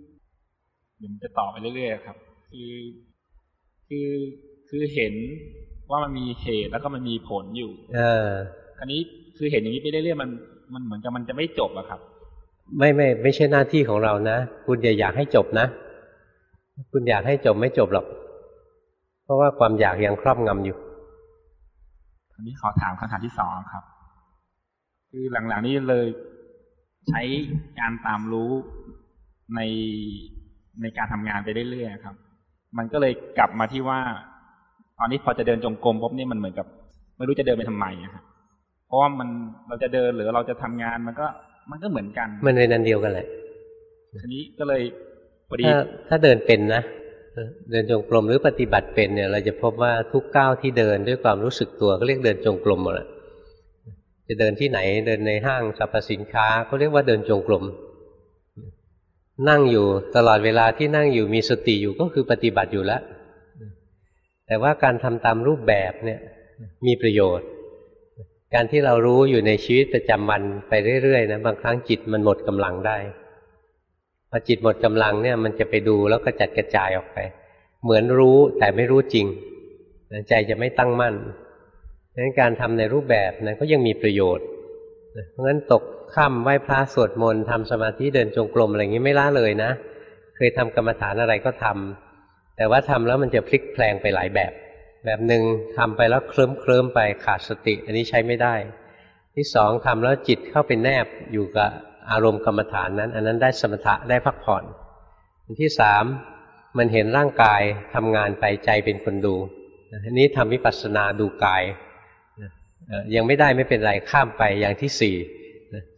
เดี๋ยวมันจะต่อไปเรื่อยๆครับ คือคือคือเห็นว่ามันมีเหตุแล้วก็มันมีผลอยู่ เออคราวนี้คือเห็นอย่างนี้ไปเรื่อยๆมันมันเหมือนกับมันจะไม่จบอะครับ ไม่ไม่ไม่ใช่หน้าที่ของเรานะคุณอย่าอยากให้จบนะ คุณอยากให้จบไม่จบหรอก เพราะว่าความอยากยังครอบงำอยู่อันนี้ขอถามคำถามที่สองครับ คือหลังๆนี้เลยใช้การตามรู้ในในการทำงานไปเรื่อยๆครับ มันก็เลยกลับมาที่ว่า ตอนนี้พอจะเดินจงกรมปุ๊บเนี่ยมันเหมือนกับ ไม่รู้จะเดินไปทำไมอะครับเพราะว่ามันเราจะเดินหรือเราจะทำงานมันก็มันก็เหมือนกัน มันเป็นอันเดียวกันแหละทีนี้ก็เลยพอดีถ้าถ้าเดินเป็นนะเดินจงกรมหรือปฏิบัติเป็นเนี่ย เราจะพบว่าทุกก้าวที่เดินด้วยความรู้สึกตัวก็เรียกเดินจงกรมหมดแหละ จะเดินที่ไหนเดินในห้างสรรพสินค้าเขาเรียกว่าเดินจงกรมนั่งอยู่ตลอดเวลาที่นั่งอยู่มีสติอยู่ก็คือปฏิบัติอยู่แล้ว แต่ว่าการทำตามรูปแบบเนี่ยมีประโยชน์ การที่เรารู้อยู่ในชีวิตประจำวันไปเรื่อยๆนะบางครั้งจิตมันหมดกำลังได้พอจิตหมดกำลังเนี่ยมันจะไปดูแล้วก็จัดกระจายออกไป เหมือนรู้แต่ไม่รู้จริงใจจะไม่ตั้งมั่น ดังนั้นการทำในรูปแบบนั้นก็ยังมีประโยชน์ เพราะฉะนั้นตกค่ำไหว้พระสวดมนต์ทำสมาธิเดินจงกรมอะไรอย่างนี้ไม่ละเลยนะ เคยทำกรรมฐานอะไรก็ทำแต่ว่าทำแล้วมันจะพลิกแปลงไปหลายแบบ แบบหนึ่งทำไปแล้วเคลิ้มเคลิ้มไปขาดสติ อันนี้ใช้ไม่ได้ ที่สองทำแล้วจิตเข้าไปแนบอยู่กับอารมณ์กรรมฐานนั้น อันนั้นได้สมถะได้พักผ่อนอันที่สามมันเห็นร่างกายทำงานไปใจเป็นคนดูอันนี้ทำวิปัสสนาดูกาย ยังไม่ได้ไม่เป็นไรข้ามไปอย่างที่สี่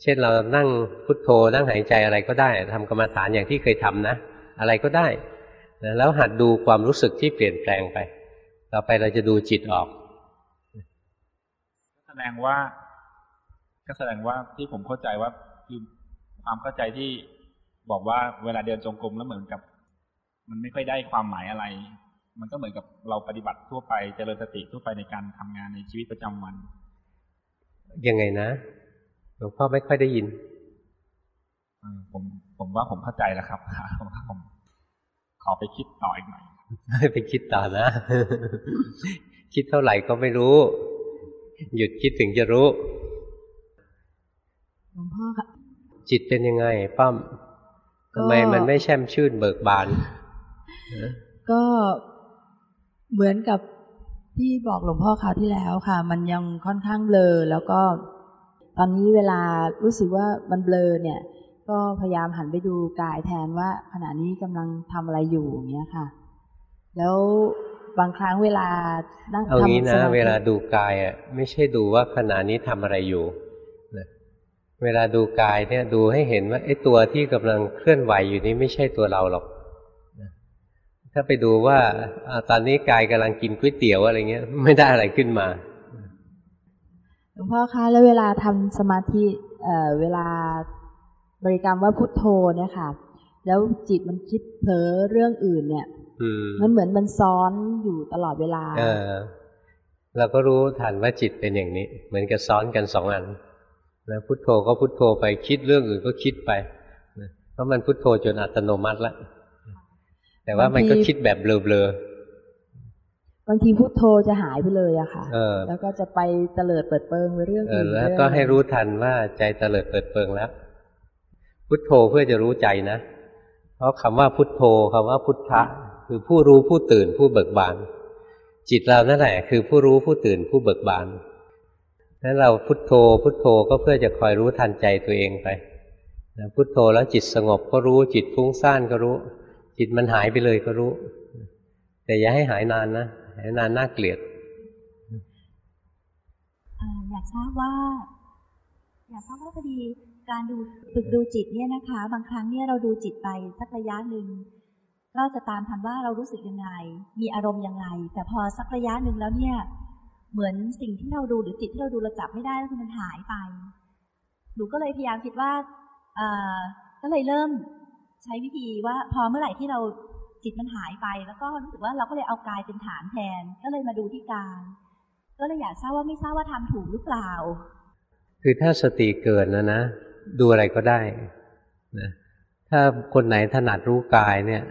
เช่นเรานั่งพุทโธนั่งหายใจอะไรก็ได้ทำกรรมฐานอย่างที่เคยทำนะ อะไรก็ได้แล้วหัดดูความรู้สึกที่เปลี่ยนแปลงไป ต่อไปเราจะดูจิตออกแสดงว่า ก็แสดงว่าที่ผมเข้าใจว่าคือความเข้าใจที่บอกว่าเวลาเดินจงกรมแล้วเหมือนกับ มันไม่ค่อยได้ความหมายอะไร มันก็เหมือนกับเราปฏิบัติทั่วไปเจริญสติทั่วไปในการทำงานในชีวิตประจำวัน ยังไงนะหลวงพ่อไม่ค่อยได้ยินผมผมว่าผมเข้าใจแล้วครับผมผมขอไปคิดต่ออีกหน่อยไปคิดต่อนะ คิดเท่าไหร่ก็ไม่รู้ หยุดคิดถึงจะรู้หลวงพ่อค่ะจิตเป็นยังไงป้อมทำไมมันไม่แช่มชื่นเบิกบาน ก็เหมือนกับ ที่บอกหลวงพ่อคราวที่แล้วค่ะ มันยังค่อนข้างเบลอ แล้วก็ตอนนี้เวลารู้สึกว่ามันเบลอเนี่ย ก็พยายามหันไปดูกายแทนว่าขณะนี้กำลังทำอะไรอยู่อย่างเงี้ยค่ะ แล้วบางครั้งเวลานั่งเอางี้ทำสนะมาธิเวลาดูกายอะไม่ใช่ดูว่าขณะนี้ทำอะไรอยู่นะเวลาดูกายเนี่ยดูให้เห็นว่าไอ้ตัวที่กำลังเคลื่อนไหวอยู่นี้ไม่ใช่ตัวเราหรอกนะ ถ้าไปดูว่าอ่าตอนนี้กายกำลังกินก๋วยเตี๋ยวอะไรเงี้ย ไม่ได้อะไรขึ้นมาหลวงพ่อคะแล้วเวลาทำสมาธิเอ่อเวลาบริกรรมว่าพุทโธเนี่ยค่ะ แล้วจิตมันคิดเผลอเรื่องอื่นเนี่ยอืมมันเหมือนมันซ้อนอยู่ตลอดเวลา เออเราก็รู้ทันว่าจิตเป็นอย่างนี้ เหมือนกับซ้อนกันสองอันนะพุทโธก็พุทโธไปคิดเรื่องอื่นก็คิดไปนะเพราะมันพุทโธจนอัตโนมัติแล้ว แต่ว่ามันก็คิดแบบเบลอบางทีพุทโธจะหายไปเลยอะค่ะเออแล้วก็จะไปเตลิดเปิดเปิงไปเรื่องๆเออื่อนแล้วเรื่องก็ให้รู้ทันว่าใจเตลิดเปิดเปิงแล้ว พุทโธเพื่อจะรู้ใจนะ เพราะคำว่าพุทโธคำว่าพุทธะคือผู้รู้ผู้ตื่นผู้เบิกบาน จิตเรานั่นแหละคือผู้รู้ผู้ตื่นผู้เบิกบานนั้นเราพุทโธ พุทโธก็เพื่อจะคอยรู้ทันใจตัวเองไปนะพุทโธแล้วจิตสงบก็รู้จิตฟุ้งซ่านก็รู้ จิตมันหายไปเลยก็รู้ แต่อย่าให้หายนานนะหายนานน่าเกลียดอยากทราบว่า อยากทราบว่าพอดีการดูฝึกดูจิตเนี่ยนะคะ บางครั้งเนี่ยเราดูจิตไปสักระยะหนึ่งก็จะตามทันว่าเรารู้สึกยังไง มีอารมณ์ยังไง แต่พอสักระยะหนึ่งแล้วเนี่ย เหมือนสิ่งที่เราดูหรือจิตที่เราดูเราจับไม่ได้แล้วมันหายไป หนูก็เลยพยายามคิดว่าก็เลยเริ่ม ใช้วิธีว่าพอเมื่อไหร่ที่เราจิตมันหายไป แล้วก็รู้สึกว่าเราก็เลยเอากายเป็นฐานแทน ก็เลยมาดูที่กาย ก็เลยอยากทราบว่าไม่ทราบว่าทำถูกหรือเปล่า คือถ้าสติเกิดนะนะ ดูอะไรก็ได้นะถ้าคนไหนถนัดรู้กายเนี่ย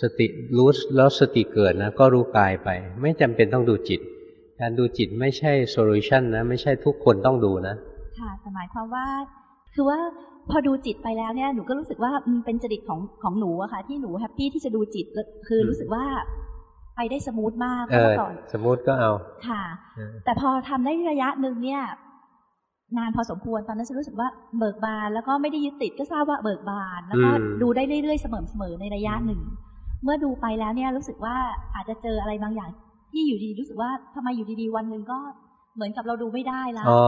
สติรู้แล้วสติเกิดนะก็รู้กายไป ไม่จำเป็นต้องดูจิต การดูจิตไม่ใช่ solution นะ ไม่ใช่ทุกคนต้องดูนะ ค่ะแต่หมายความว่าคือว่า พอดูจิตไปแล้วเนี่ยหนูก็รู้สึกว่ามันเป็นจริตของของหนูอะค่ะที่หนู happy ที่จะดูจิตแล้วคือรู้สึกว่าไปได้ smooth มากเอเมื่อก่อนสมมติก็เอาค่ะเออแต่พอทำได้ระยะหนึ่งเนี่ย นานพอสมควรตอนนั้นฉันรู้สึกว่าเบิกบาน แล้วก็ไม่ได้ยึดติดก็ทราบว่าเบิกบาน แล้วก็ดูได้เรื่อยๆเสมอๆในระยะหนึ่ง เมื่อดูไปแล้วเนี่ยรู้สึกว่าอาจจะเจออะไรบางอย่างที่อยู่ดีๆรู้สึกว่าทำไมอยู่ดีๆวันหนึ่งก็เหมือนกับเราดูไม่ได้แล้วอ๋อ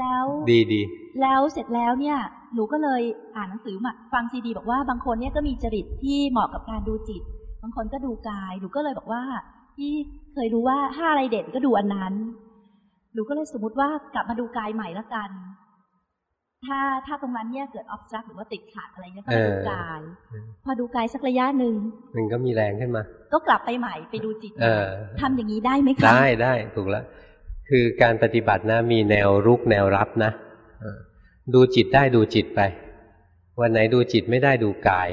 แล้วดีดีแล้วเสร็จแล้วเนี่ยหนูก็เลยอ่านหนังสือมาฟังซีดี บอกว่าบางคนเนี่ยก็มีจริตที่เหมาะกับการดูจิต บางคนก็ดูกายหนูก็เลยบอกว่า ที่เคยรู้ว่าถ้าอะไรเด่นก็ดูอันนั้นหนูก็เลยสมมติว่ากลับมาดูกายใหม่ละกัน ถ้าถ้าตรงนั้นเนี่ยเกิดออฟสตรักหรือว่าติดขัดอะไรเนี่ยก็มาดูกาย พอดูกายสักระยะหนึ่งมันก็มีแรงขึ้นมา ก็กลับไปใหม่ไปดูจิตใหม่เออทำอย่างนี้ได้ไหมคะได้ได้ถูกแล้ว คือการปฏิบัตินะมีแนวรุกแนวรับนะดูจิตได้ดูจิตไป วันไหนดูจิตไม่ได้ดูกาย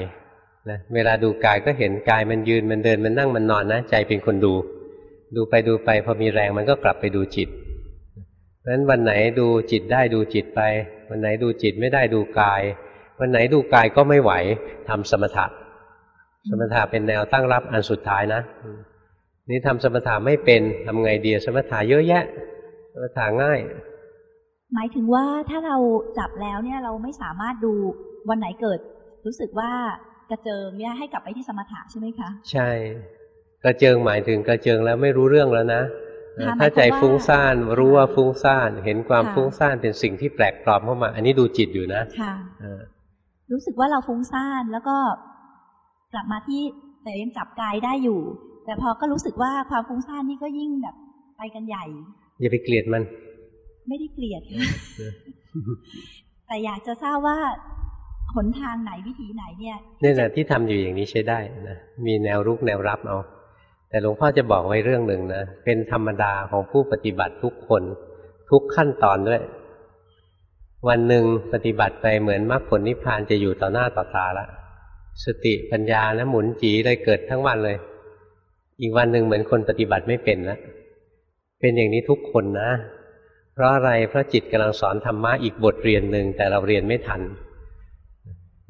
นะเวลาดูกายก็เห็นกายมันยืนมันเดินมันนั่งมันนอนนะใจเป็นคนดู ดูไปดูไปพอมีแรงมันก็กลับไปดูจิตเพราะฉะนั้นวันไหนดูจิตได้ดูจิตไป วันไหนดูจิตไม่ได้ดูกาย วันไหนดูกายก็ไม่ไหวทำสมถะสมถะเป็นแนวตั้งรับอันสุดท้ายนะ นี่ทำสมถะไม่เป็นทำไงดีสมถะเยอะแยะ สมถะง่าย หมายถึงว่าถ้าเราจับแล้วเนี่ยเราไม่สามารถดูวันไหนเกิด รู้สึกว่ากระเจิงเนี่ยให้กลับไปที่สมถะใช่ไหมคะ ใช่ กระเจิงหมายถึงกระเจิงแล้วไม่รู้เรื่องแล้วนะค่ะถ้าใจหมายความว่าฟุ้งซ่านรู้ว่าฟุ้งซ่านเห็นความค่ะฟุ้งซ่านเป็นสิ่งที่แปลกปลอมเข้ามา อันนี้ดูจิตอยู่นะค่ะเออรู้สึกว่าเราฟุ้งซ่านแล้วก็กลับมาที่แต่ยังจับกายได้อยู่ แต่พอก็รู้สึกว่าความฟุ้งซ่านนี่ก็ยิ่งแบบไปกันใหญ่ อย่าไปเกลียดมัน ไม่ได้เกลียดแต่อยากจะทราบว่าหนทางไหนวิธีไหนเนี่ยนี่แหละที่ทำอยู่อย่างนี้ใช้ได้นะมีแนวรุกแนวรับเอาแต่หลวงพ่อจะบอกไว้เรื่องหนึ่งนะเป็นธรรมดาของผู้ปฏิบัติทุกคน ทุกขั้นตอนด้วย วันหนึ่งปฏิบัติไปเหมือนมรรคผลนิพพานจะอยู่ต่อหน้าต่อตาละสติปัญญานะหมุนจีเลยเกิดทั้งวันเลย อีกวันหนึ่งเหมือนคนปฏิบัติไม่เป็นแล้วเป็นอย่างนี้ทุกคนนะ เพราะอะไรเพราะจิตกำลังสอนธรรมะอีกบทเรียนหนึ่งแต่เราเรียนไม่ทัน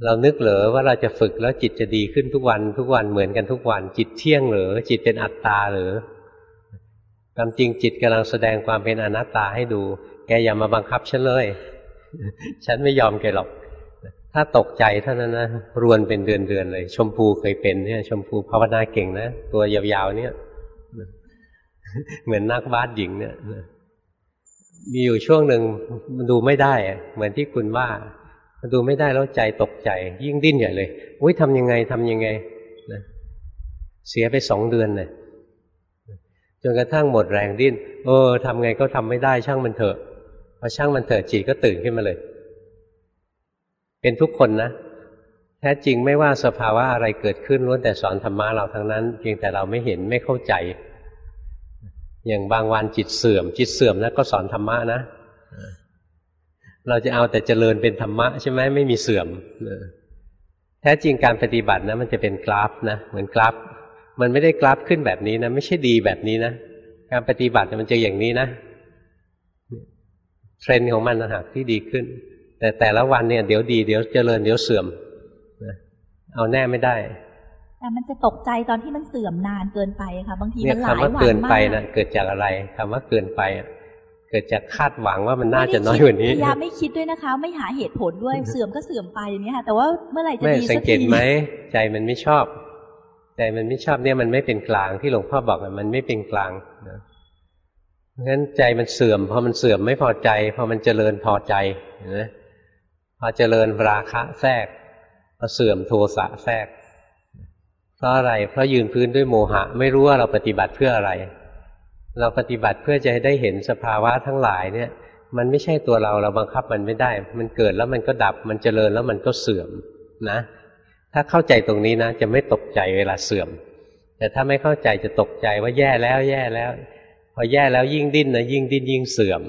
เรานึกเหรอว่าเราจะฝึกแล้วจิตจะดีขึ้นทุกวัน ทุกวันเหมือนกันทุกวัน จิตเที่ยงเหรอจิตเป็นอัตตาเหรอความจริงจิตกำลังแสดงความเป็นอนัตตาให้ดู แกอย่ามาบังคับฉันเลย ฉันไม่ยอมแกหรอก ถ้าตกใจเท่านั้นนะรวนเป็นเดือนๆเลย ชมพูเคยเป็นเนี่ย ชมพูภาวนาเก่งนะตัวยาวๆเนี่ยเหมือนนักบาสหญิงเนี่ยมีอยู่ช่วงหนึ่งมันดูไม่ได้ เหมือนที่คุณว่ามันดูไม่ได้แล้วใจตกใจ ยิ่งดิ้นใหญ่เลยอุ้ยทำยังไงทำยังไงนะเสียไปสองเดือนเลยจนกระทั่งหมดแรงดิ้น เออทำไงก็ทำไม่ได้ช่างมันเถอะพอช่างมันเถอะจิตก็ตื่นขึ้นมาเลย เป็นทุกคนนะ แท้จริงไม่ว่าสภาวะอะไรเกิดขึ้นล้วนแต่สอนธรรมะเราทั้งนั้น เพียงแต่เราไม่เห็นไม่เข้าใจ อย่างบางวันจิตเสื่อม จิตเสื่อมแล้วก็สอนธรรมะนะเราจะเอาแต่เจริญเป็นธรรมะใช่ไหมไม่มีเสื่อมแท้จริงการปฏิบัตินะ มันจะเป็นกราฟนะเหมือนกราฟ มันไม่ได้กราฟขึ้นแบบนี้นะไม่ใช่ดีแบบนี้นะการปฏิบัติมันจะอย่างนี้นะเทรนด์ของมันนะหากที่ดีขึ้น แต่แต่ละวันเนี่ยเดี๋ยวดีเดี๋ยวเจริญเดี๋ยวเสื่อมเอาแน่ไม่ได้ แต่มันจะตกใจตอนที่มันเสื่อมนานเกินไปค่ะบางทีเนี่มัยนหลายคำว่าวันเกินมาไปกนะเกิดจากอะไรคำว่าเกินไปอะเกิดจากคาดหวังว่ามันน่าจะน้อยกว่านี้พยายามไม่คิดด้วยนะคะ ไม่หาเหตุผลด้วยเสื่อมก็เสื่อมไปอย่างนี้ยค่ะ แต่ว่าเมื่อไหร่จะไม่ดีสัสังกเกทีตไหมใจมันไม่ชอบ ใจมันไม่ชอบเนี่ยมันไม่เป็นกลางที่หลวงพ่อบอกอะมันไม่เป็นกลางนะเพราะฉะนั้นใจมันเสื่อมพอมันเสื่อมไม่พอใจ พอมันเจริญพอใจเห็นไหม พอเจริญราคะแทรกพอเสื่อมโทสะแทรก เพราะอะไร เพราะยืนพื้นด้วยโมหะ ไม่รู้ว่าเราปฏิบัติเพื่ออะไร เราปฏิบัติเพื่อจะให้ได้เห็นสภาวะทั้งหลายเนี่ย มันไม่ใช่ตัวเราเราบังคับมันไม่ได้ มันเกิดแล้วมันก็ดับ มันเจริญแล้วมันก็เสื่อมนะ ถ้าเข้าใจตรงนี้นะ จะไม่ตกใจเวลาเสื่อม แต่ถ้าไม่เข้าใจจะตกใจว่าแย่แล้วแย่แล้ว พอแย่แล้วยิ่งดิ้นนะยิ่งดิ้นยิ่งเสื่อม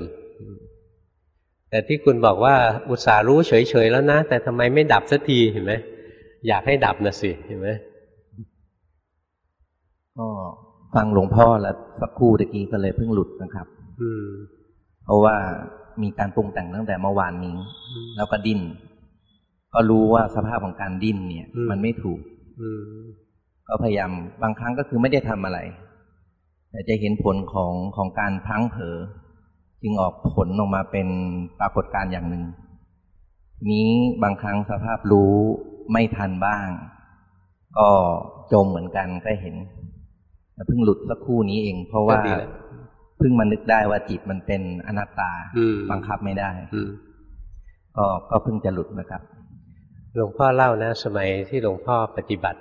แต่ที่คุณบอกว่าอุตส่าห์รู้เฉยๆแล้วนะ แต่ทำไมไม่ดับสักทีเห็นไหมอยากให้ดับนะสิเห็นไหมก็ฟังหลวงพ่อแล้วสักครู่ตะกี้ก็เลยเพิ่งหลุดนะครับ อืม เพราะว่ามีการปรุงแต่งตั้งแต่เมื่อวานนี้ แล้วก็ดิ้นก็รู้ว่าสภาพของการดิ้นเนี่ยอืมมันไม่ถูก อืมก็พยายามบางครั้งก็คือไม่ได้ทำอะไร แต่จะเห็นผลของของการพลั้งเผลอ จึงออกผลออกมาเป็นปรากฏการณ์อย่างหนึ่งทีนี้บางครั้งสภาพรู้ไม่ทันบ้าง ก็จมเหมือนกันก็เห็นแต่เพิ่งหลุดสักครู่นี้เอง เพราะว่าก็ดีแล้วเพิ่งมานึกได้ว่าจิตมันเป็นอนัตตาอืมบังคับไม่ได้อืมก็ก็เพิ่งจะหลุดนะครับ หลวงพ่อเล่านะ สมัยที่หลวงพ่อปฏิบัติ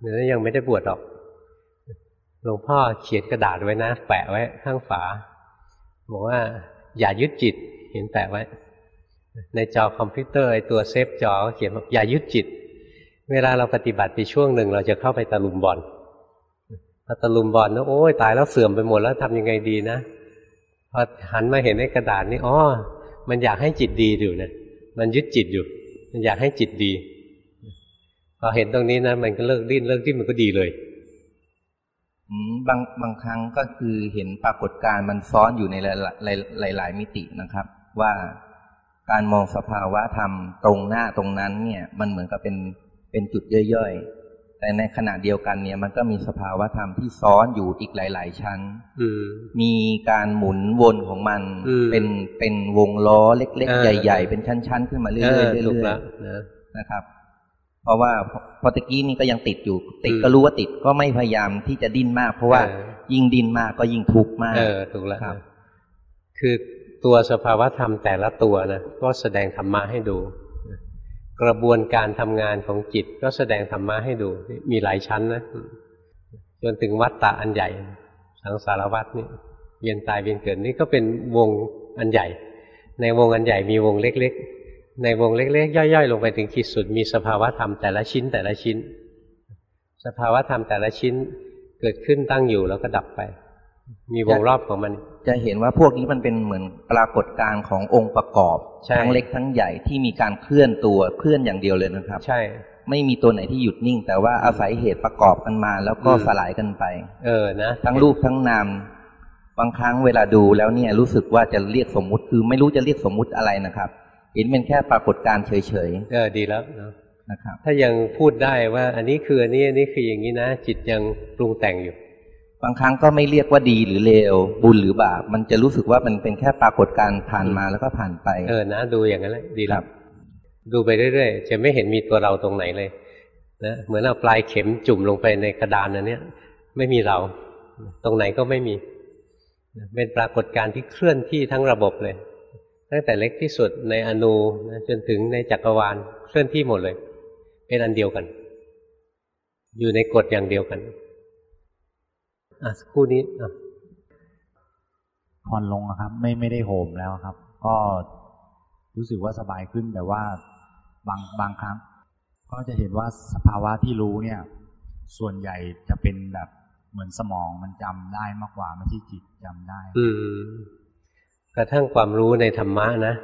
เนี่ยยังไม่ได้บวชหรอก หลวงพ่อเขียนกระดาษไว้นะ แปะไว้ข้างฝา บอกว่าอย่ายึดจิตเห็นแปะไว้ ในจอคอมพิวเตอร์ไอตัวเซฟจอกเขียนว่าอย่ายึดจิต เวลาเราปฏิบัติไปช่วงหนึ่งเราจะเข้าไปตะลุมบอลพอตะลุมบอลนะโอ้ยตายแล้วเสื่อมไปหมดแล้วทำยังไงดีนะพอหันมาเห็นในกระดาษนี่อ๋อมันอยากให้จิตดีอยู่นะมันยึดจิตอยู่ มันอยากให้จิตดีพอเห็นตรงนี้นะมันก็เลิกดิ้นเลิกดิ้นมันก็ดีเลย บางบางครั้งก็คือเห็นปรากฏการณ์มันซ้อนอยู่ในหลายหลายหลายๆมิตินะครับ ว่าการมองสภาวะธรรมตรงหน้าตรงนั้นเนี่ย มันเหมือนกับเป็นเป็นจุดย่อยๆ แต่ในขณะเดียวกันเนี่ย มันก็มีสภาวะธรรมที่ซ้อนอยู่อีกหลาย ๆ ชั้นอืมมีการหมุนวนของมันอืมเป็นเป็นวงล้อเล็กเอๆอใหญ่ ๆ เป็นชั้น ๆ ขึ้นมาเรื่เออยอๆเรื่ถูกอยแล้วนะๆนะครับ เพราะว่าพอพอตะกี้นี่ก็ยังติดอยู่ ติดอืมก็รู้ว่าติดก็ไม่พยายามที่จะดิ้นมาก เพราะว่าเออยิ่งดิ้นมากก็ยิ่งทุกข์มาก เออถูกแล้วครับนะคือตัวสภาวธรรมแต่ละตัวนะก็แสดงธรรมะให้ดู กระบวนการทำงานของจิตก็แสดงธรรมะให้ดูมีหลายชั้นนะจนถึงวัฏฏะอันใหญ่ สังสารวัฏนี่เวียนตายเวียนเกิดนี่ก็เป็นวงอันใหญ่ ในวงอันใหญ่มีวงเล็กๆ ในวงเล็กๆ ย่อยๆ ลงไปถึงขีดสุด มีสภาวธรรมแต่ละชิ้นแต่ละชิ้น สภาวธรรมแต่ละชิ้นเกิดขึ้นตั้งอยู่แล้วก็ดับไป มีวงรอบของมัน จะเห็นว่าพวกนี้มันเป็นเหมือนปรากฏการณ์ขององค์ประกอบใช่ทั้งเล็กทั้งใหญ่ที่มีการเคลื่อนตัวเคลื่อนอย่างเดียวเลยนะครับ ใช่ ไม่มีตัวไหนที่หยุดนิ่ง แต่ว่าอาศัยเหตุประกอบกันมา แล้วก็อืมสลายกันไป เออนะทั้งรูปทั้งนามบางครั้งเวลาดูแล้วเนี่ยรู้สึกว่าจะเรียกสมมุติคือไม่รู้จะเรียกสมมุติอะไรนะครับ เห็นเป็นแค่ปรากฏการณ์เฉยเออดีแล้วเนอะๆนะครับถ้ายังพูดได้ว่า อันนี้คืออันนี้อันนี้คืออย่างนี้นะ จิตยังปรุงแต่งอยู่ บางครั้งก็ไม่เรียกว่าดีหรือเลวบุญหรือบาปมันจะรู้สึกว่ามันเป็นแค่ปรากฏการณ์ผ่านมาแล้วก็ผ่านไป เออนะ ดูอย่างนั้นแหละดีคแล้รัวบดูไปเรื่อยๆจะไม่เห็นมีตัวเราตรงไหนเลยนะเหมือนเอาปลายเข็มจุ่มลงไปในกระดานอันเนี้ยไม่มีเรา ตรงไหนก็ไม่มีเป็นปรากฏการณ์ที่เคลื่อนที่ทั้งระบบเลย ตั้งแต่เล็กที่สุดในอนูนะจนถึงในจักรวาลเคลื่อนที่หมดเลย เป็นอันเดียวกัน อยู่ในกฎอย่างเดียวกันอะสักครู่นี้อะผ่อนลงอะครับ ไม่ไม่ได้โหมแล้วครับ ก็รู้สึกว่าสบายขึ้นแต่ว่าบางบางครั้ง ก็จะเห็นว่าสภาวะที่รู้เนี่ย ส่วนใหญ่จะเป็นแบบเหมือนสมองมันจำได้มากกว่าไม่ใช่จิตจำได้ อืม กระทั่งความรู้ในธรรมะนะ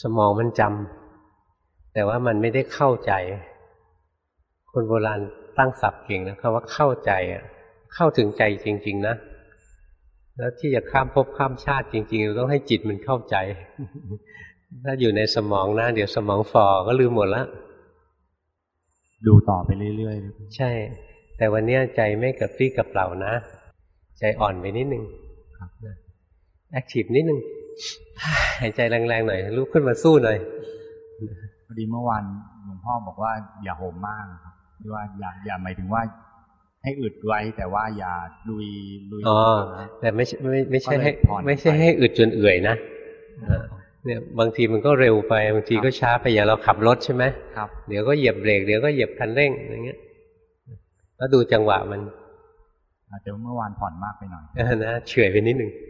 สมองมันจำแต่ว่ามันไม่ได้เข้าใจ คนโบราณตั้งศัพท์เก่งนะคำว่าเข้าใจอะ เข้าถึงใจจริง ๆ นะแล้วที่จะข้ามภพข้ามชาติจริงๆเราต้องให้จิตมันเข้าใจ ถ้าอยู่ในสมองนะ เดี๋ยวสมองฝ่อก็ลืมหมดละดูต่อไปเรื่อยๆ ใช่ แต่วันเนี้ยใจไม่กระปรี้กระเปร่านะ ใจอ่อนไปนิดนึงครับแอคทีฟนิดนึง หายใจแรงๆหน่อยลุกขึ้นมาสู้หน่อยพอดีเมื่อวานหลวงพ่อบอกว่าอย่าโหมมากครับที่ว่าอย่าอย่าหมายถึงว่า ให้อึดไว้แต่ว่าอย่าลุยลุยอ๋อนะแต่ไม่ใช่ไม่ไม่ใช่ให้ก็เลยผ่อนไม่ใช่ไปให้อึดจนเอื่อยนะเออเนี่ยบางทีมันก็เร็วไปบางทีก็ช้าไปอย่างเราขับรถใช่ไหมครับเดี๋ยวก็เหยียบเบรกเดี๋ยวก็เหยียบคันเร่งอย่างเงี้ยแล้วดูจังหวะมันอาจจะเมื่อวานผ่อนมากไปหน่อยเออนะเฉื่อยไปนิดหนึ่งคือ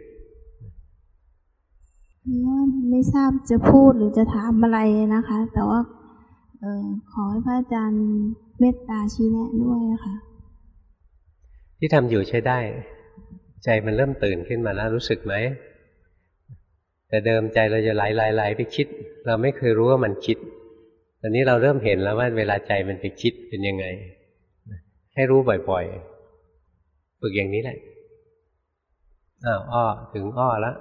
ว่าไม่ทราบจะพูดหรือจะถามอะไรนะคะ แต่ว่าเออขอให้พระอาจารย์เมตตาชี้แนะด้วยอะค่ะ ที่ทำอยู่ใช้ได้ ใจมันเริ่มตื่นขึ้นมาแล้วรู้สึกไหม แต่เดิมใจเราจะไหลไหลไหลไปคิด เราไม่เคยรู้ว่ามันคิด ตอนนี้เราเริ่มเห็นแล้วว่าเวลาใจมันไปคิดเป็นยังไง ให้รู้บ่อยๆ ฝึกอย่างนี้แหละอ้าวอ้อถึงอ้อแล้ว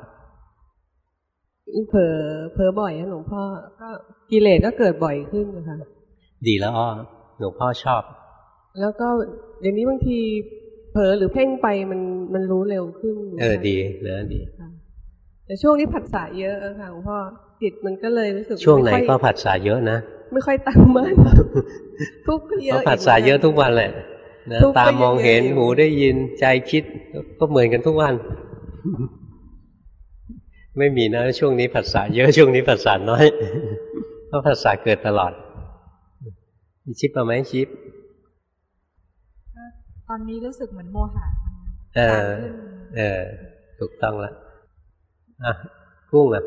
เผลอเผลอบ่อยนะหลวงพ่อก็กิเลสก็เกิดบ่อยขึ้นนะคะดีแล้วอ้อหลวงพ่อชอบ แล้วก็อย่างนี้บางทีเผลอหรือเพ่งไปมันมันรู้เร็วขึ้น เออดีเนะดีค่ะแต่ช่วงนี้ผัสสะเยอะอะค่ะหลวงพ่อจิตมันก็เลยรู้สึกช่วงไหนม่ค่อยก็ผัสสะเยอะนะไม่ค่อยตั้งมั่นทุกข์ก็เยก็อะผัสสะเยอะทุกวันแหละนะทุกข์ก็ตามองเห็นเยอะอยู่หูได้ยินใจคิดก็เหมือนกันทุกวัน ไม่มีนะ ช่วงนี้ผัสสะเยอะช่วงนี้ผัสสะน้อยเพราะผัสสะเกิดตลอดมีชิปเอาไหมชิปตอนนี้รู้สึกเหมือนโมหะมันเออขึ้นเออ ถูกต้องแล้วอะกุ้งอะ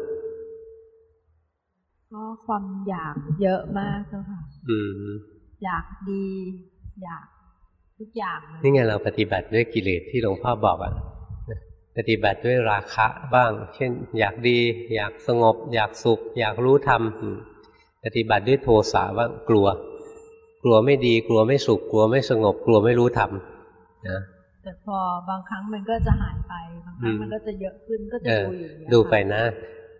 ก็ความอยากเยอะมากเจ้าค่ะอืมอยากดี อยากทุกอย่างเลยนี่ไงเราปฏิบัติด้วยกิเลสที่หลวงพ่อบอกอะ ปฏิบัติด้วยราคะบ้าง เช่น อยากดี อยากสงบ อยากสุข อยากรู้ธรรมอืมปฏิบัติด้วยโทสะบ้างกลัว กลัวไม่ดีกลัวไม่สุขกลัวไม่สงบ กลัวไม่รู้ธรรมนะแต่พอบางครั้งมันก็จะหายไปบางครั้งอืมมันก็จะเยอะขึ้นก็จะเออดูอยู่อย่างเงี้ยดูค่ะไปนะ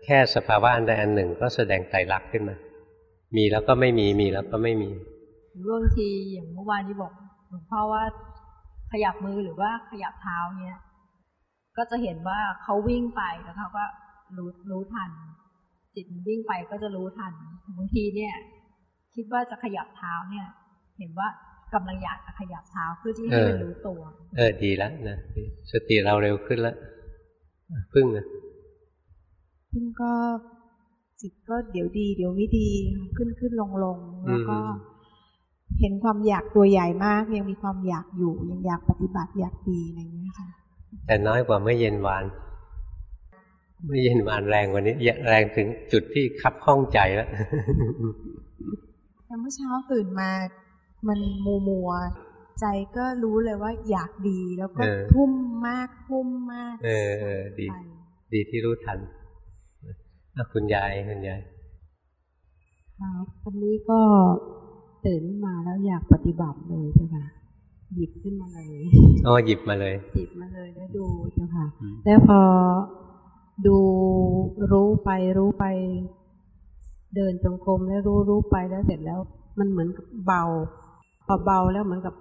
แค่สภาวะอันใดอันหนึ่งก็แสดงไตรลักษณ์ขึ้นมา มีแล้วก็ไม่มีมีแล้วก็ไม่มีหรือบางทีอย่างเมื่อวานที่บอกหลวงพ่อว่าขยับมือหรือว่าขยับเท้าเนี้ย ก็จะเห็นว่าเขาวิ่งไปแล้วเขาก็รู้รู้ทัน จิตมันวิ่งไปก็จะรู้ทันบางทีเนี่ย คิดว่าจะขยับเท้าเนี่ย เห็นว่ากำลังอยากจะขยับเท้าเพื่อที่ให้มันเออรู้ตัว เออดีแล้วนะสติเราเร็วขึ้นแล้วพึ่งนะซึ่งก็จิตก็เดี๋ยวดี เดี๋ยวไม่ดีขึ้นขึ้นลงลงแล้วก็ เห็นความอยากตัวใหญ่มาก ยังมีความอยากอยู่ยังอยากปฏิบัติอยากดีอะไรอย่างเงี้ยค่ะ แต่น้อยกว่าเมื่อเย็นวาน เมื่อเย็นวานแรงกว่านี้แรงถึงจุดที่คับข้องใจแล้วแต่เมื่อเช้าตื่นมา มันมัวมัวๆใจก็รู้เลยว่าอยากดีแล้วก็เออทุ่มมากทุ่มมาก เออเออดี ดีที่รู้ทันอะคุณยายคุณยายครับวันนี้ก็ตื่นขึ้นมาแล้วอยากปฏิบัติเลยเจ้าค่ะ หยิบขึ้นมาเลยอ๋อหยิบมาเลย หยิบมาเลยแล้วดูเจ้าค่ะอืมแล้วพอดูรู้ไปรู้ไป เดินจงกรมแล้วรู้รู้ไปแล้วเสร็จแล้ว มันเหมือนกับเบา พอเบาแล้วเหมือนกับ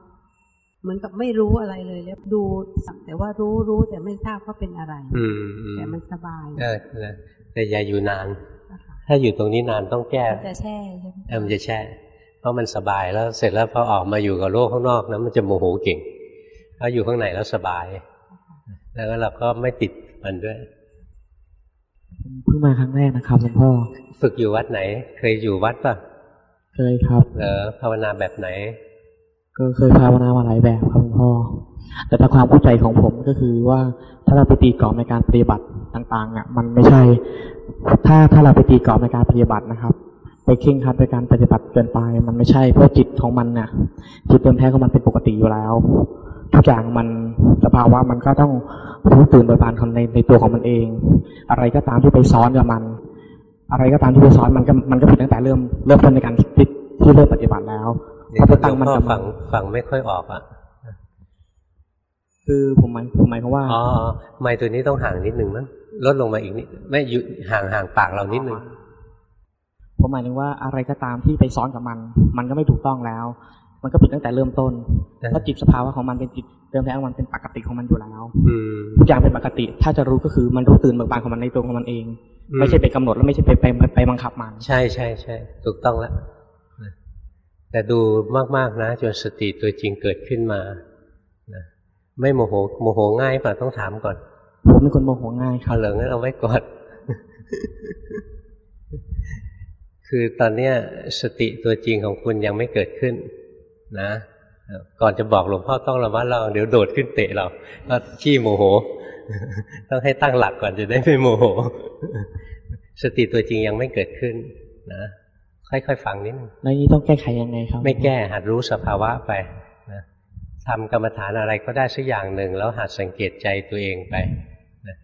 เหมือนกับไม่รู้อะไรเลยแล้วดูสักแต่ว่ารู้รู้แต่ไม่ทราบว่าเป็นอะไร อืมอืมแต่มันสบายเออนะแต่อย่าอยู่นาน ถ้าอยู่ตรงนี้นานต้องแก้มันจะแช่ใช่ไหมเออมันจะแช่ เพราะมันสบายแล้วเสร็จแล้วพอออกมาอยู่กับโลกข้างนอกนะมันจะโมโหเก่งถ้าอยู่ข้างในแล้วสบาย แล้วเราก็ไม่ติดมันด้วยเพิ่งมาครั้งแรกนะครับหลวงพ่อฝึกอยู่วัดไหน เคยอยู่วัดป่ะเคยครับเออภาวนาแบบไหน ก็เคยภาวนามาหลายแบบครับหลวงพ่อแต่ถ้าความเข้าใจของผมก็คือว่าถ้าเราไปตีกรอบในการปฏิบัติต่างๆอะมันไม่ใช่ ถ้าถ้าเราไปตีกรอบในการปฏิบัตินะครับ ไปเข่งครัดในการปฏิบัติเกินไป มันไม่ใช่เพราะจิตของมันเนี่ยจิตเดิมแท้ของมันเป็นปกติอยู่แล้ว ทุกอย่างมันสภาวะมันก็ต้องรู้ตื่นโดยบานของในในตัวของมันเอง อะไรก็ตามที่ไปซ้อนกับมัน อะไรก็ตามที่ไปซ้อนมันก็มันก็ผิดตั้งแต่เริ่มเริ่มต้นในการที่ที่เริ่มปฏิบัติแล้วเพราะไปตั้งมันหลวกับพ่อฟังฟังไม่ค่อยออกอะคือผมหมายผมหมายความว่าอ๋อไม้ตัวนี้ต้องห่างนิดนึงมั้งลดลงมาอีกนิดไม่อยู่ห่างห่างปากเรานิดนึง ผมหมายถึงว่าอะไรก็ตามที่ไปซ้อนกับมัน มันก็ไม่ถูกต้องแล้ว มันก็ผิดตั้งแต่เริ่มต้นเออเพราะจิตสภาวะของมันเป็นจิตเดิมแท้ของมันเป็นปกติของมันอยู่แล้วอืมทุกอย่างเป็นปกติ ถ้าจะรู้ก็คือมันรู้ตื่นเบิกบานของมันในตัวของมันเองอืมไม่ใช่ไปกำหนดแล้วไม่ใช่ไปไปไปไปบังคับมัน ใช่ใช่ใช่ถูกต้องแล้วนะแต่ดูมากๆนะจนสติตัวจริงเกิดขึ้นมานะไม่โมโหโมโหง่ายป่ะต้องถามก่อนผมเป็นคนโมโหง่ายครัเอาบเหลืองงั้นเอาไว้ก่อน คือตอนเนี้ยสติตัวจริงของคุณยังไม่เกิดขึ้นนะเอ่อก่อนจะบอกหลวงพ่อต้องระมัดระวังเดี๋ยวโดดขึ้นเตะเราก็ขี้โมโห ต้องให้ตั้งหลักก่อนจะได้ไม่โมโห สติตัวจริงยังไม่เกิดขึ้นนะค่อยๆฟังนิดนึงแล้วนี้ต้องแก้ไขยังไงครับ ไม่แก้หัดรู้สภาวะไปนะทำกรรมฐานอะไรก็ได้สักอย่างหนึ่ง แล้วหัดสังเกตใจตัวเองไปนะ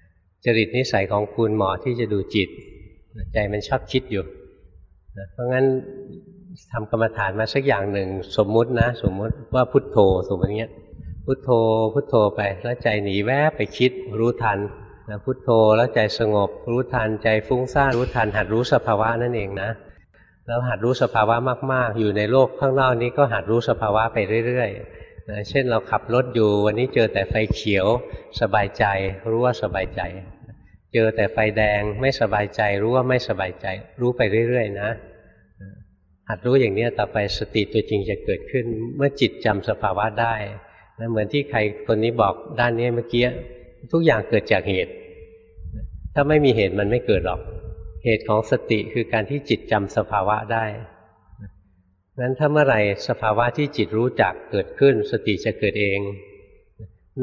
จริตนิสัยของคุณเหมาะที่จะดูจิตนะใจมันชอบคิดอยู่นะ เพราะงั้นทำกรรมฐานมาสักอย่างหนึ่ง สมมุตินะ สมมุติว่าพุทโธสมมติเงี้ยพพุทโธพุทโธไปแล้วใจหนีแวบไปคิดรู้ทันนะพุทโธแล้วใจสงบ รู้ทันใจฟุ้งซ่านรู้ทันหัดรู้สภาวะนั่นเองนะแล้วหัดรู้สภาวะมากๆ อยู่ในโลกข้างนอกนี้ก็หัดรู้สภาวะไปเรื่อยๆนะเช่นเราขับรถอยู่วันนี้เจอแต่ไฟเขียว สบายใจ รู้ว่าสบายใจ เจอแต่ไฟแดงไม่สบายใจ รู้ว่าไม่สบายใจ รู้ไปเรื่อยๆ นะ หัดรู้อย่างนี้ต่อไปสติตัวจริงจะเกิดขึ้น เมื่อจิตจำสภาวะได้นะเหมือนที่ใครคนนี้บอกด้านนี้เมื่อกี้ทุกอย่างเกิดจากเหตุ ถ้าไม่มีเหตุมันไม่เกิดหรอก เหตุของสติคือการที่จิตจำสภาวะได้นั้นถ้าเมื่อไหร่สภาวะที่จิตรู้จักเกิดขึ้น สติจะเกิดเอง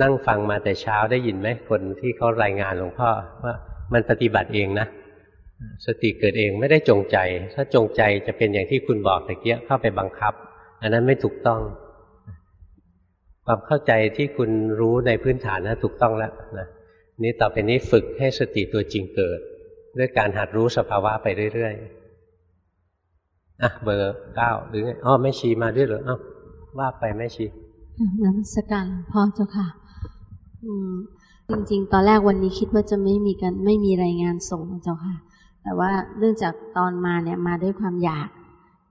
นั่งฟังมาแต่เช้าได้ยินไหมคนที่เขารายงานหลวงพ่อว่ามันปฏิบัติเองนะ สติเกิดเองไม่ได้จงใจ ถ้าจงใจจะเป็นอย่างที่คุณบอกตะเกียเข้าไปบังคับ อันนั้นไม่ถูกต้อง ความเข้าใจที่คุณรู้ในพื้นฐานนะถูกต้องแล้วนะนี้ต่อไปนี้ฝึกให้สติตัวจริงเกิด ด้วยการหัดรู้สภาวะไปเรื่อยๆอะเบอร์เก้าหรือไงอ๋อแม่ชีมาด้วยเหรออ้าวว่าไปแม่ชีน้ำสการพ่อเจ้าค่ะ อืมจริง ๆ ตอนแรกวันนี้คิดว่าจะไม่มีกันไม่มีรายงานส่งนะเจ้าค่ะ แต่ว่าเนื่องจากตอนมาเนี่ยมาด้วยความอยาก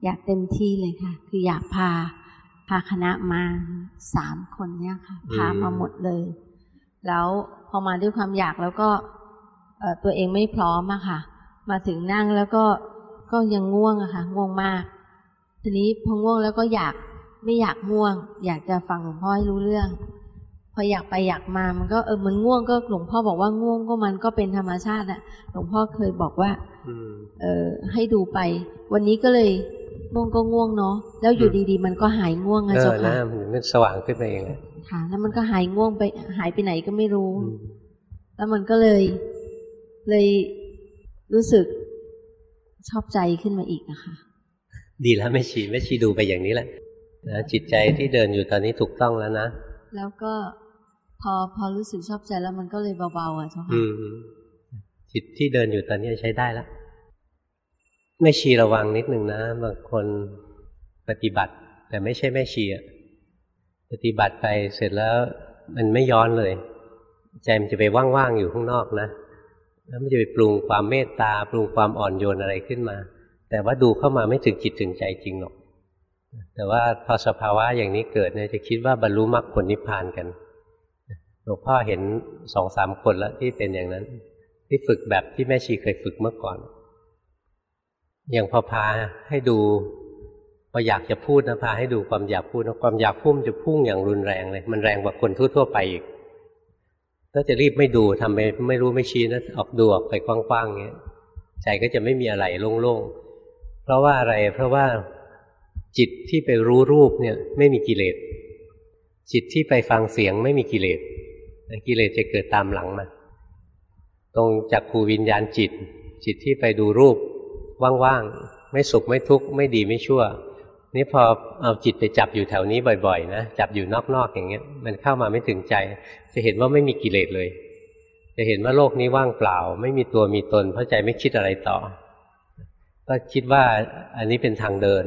อยากเต็มที่เลยค่ะ คืออยากพาพาคณะมาสามคนเนี่ยค่ะ พามาหมดเลย แล้วพอมาด้วยความอยากแล้วก็ตัวเองไม่พร้อมอะค่ะ มาถึงนั่งแล้วก็ก็ยังง่วงอะค่ะ ง่วงมาก ทีนี้พอง่วงแล้วก็อยากไม่อยากง่วง อยากจะฟังหลวงพ่อให้รู้เรื่อง พออยากไปอยากมามันก็เออมันง่วงก็หลวงพ่อบอกว่าง่วงก็มันก็เป็นธรรมชาติอะหลวงพ่อเคยบอกว่าเออให้ดูไป วันนี้ก็เลยง่วงก็ง่วงเนาะแล้วอยู่ดีๆ มันก็หายง่วงอะเจ้าค่ะมันสว่างขึ้นไปเองค่ะ แล้วมันก็หายง่วงไปหายไปไหนก็ไม่รู้ แล้วมันก็เลย เลยรู้สึกชอบใจขึ้นมาอีกนะคะ ดีแล้วไม่ชีไม่ชีดูไปอย่างนี้แหละนะจิตใจที่เดินอยู่ตอนนี้ถูกต้องแล้วนะ แล้วก็ พอพอรู้สึกชอบใจแล้วมันก็เลยเบาๆอะเจ้าค่ะจิตที่เดินอยู่ตอนนี้ใช้ได้แล้วไม่ชีระวังนิดหนึ่งนะบางคนปฏิบัติ แต่ไม่ใช่แม่ชีอะปฏิบัติไปเสร็จแล้ว มันไม่ย้อนเลย ใจมันจะไปว่างๆอยู่ข้างนอกนะแล้วมันจะไปปรุงความเมตตา ปรุงความอ่อนโยนอะไรขึ้นมา แต่ว่าดูเข้ามาไม่ถึงจิตถึงใจจริงหรอกแต่ว่าพอสภาวะอย่างนี้เกิดเนี่ยจะคิดว่าบรรลุมรรคผลนิพพานกัน หลวงพ่อเห็นสองสามคนแล้วที่เป็นอย่างนั้น ที่ฝึกแบบที่แม่ชีเคยฝึกเมื่อก่อน อย่างพอพาให้ดูพออยากจะพูดนะพาให้ดูความอยากพูดนะความอยากพุ่มจะพุ่งอย่างรุนแรงเลย มันแรงกว่าคนทั่วๆไปอีกถ้าจะรีบไม่ดูทำไปไม่รู้ไม่ชี้นะออกดูออกไปกว้างๆเงี้ยใจก็จะไม่มีอะไรโล่งๆเพราะว่าอะไรเพราะว่าจิตที่ไปรู้รูปเนี่ย ไม่มีกิเลสจิตที่ไปฟังเสียงไม่มีกิเลส กิเลสจะเกิดตามหลังมาตรงจักขูวิญญาณจิต จิตที่ไปดูรูปว่างๆไม่สุขไม่ทุกข์ไม่ดีไม่ชั่ว นี่พอเอาจิตไปจับอยู่แถวนี้บ่อยๆนะจับอยู่นอกๆอย่างเงี้ย มันเข้ามาไม่ถึงใจ จะเห็นว่าไม่มีกิเลสเลย จะเห็นว่าโลกนี้ว่างเปล่า ไม่มีตัวมีตน เพราะใจไม่คิดอะไรต่อ ก็คิดว่าอันนี้เป็นทางเดิน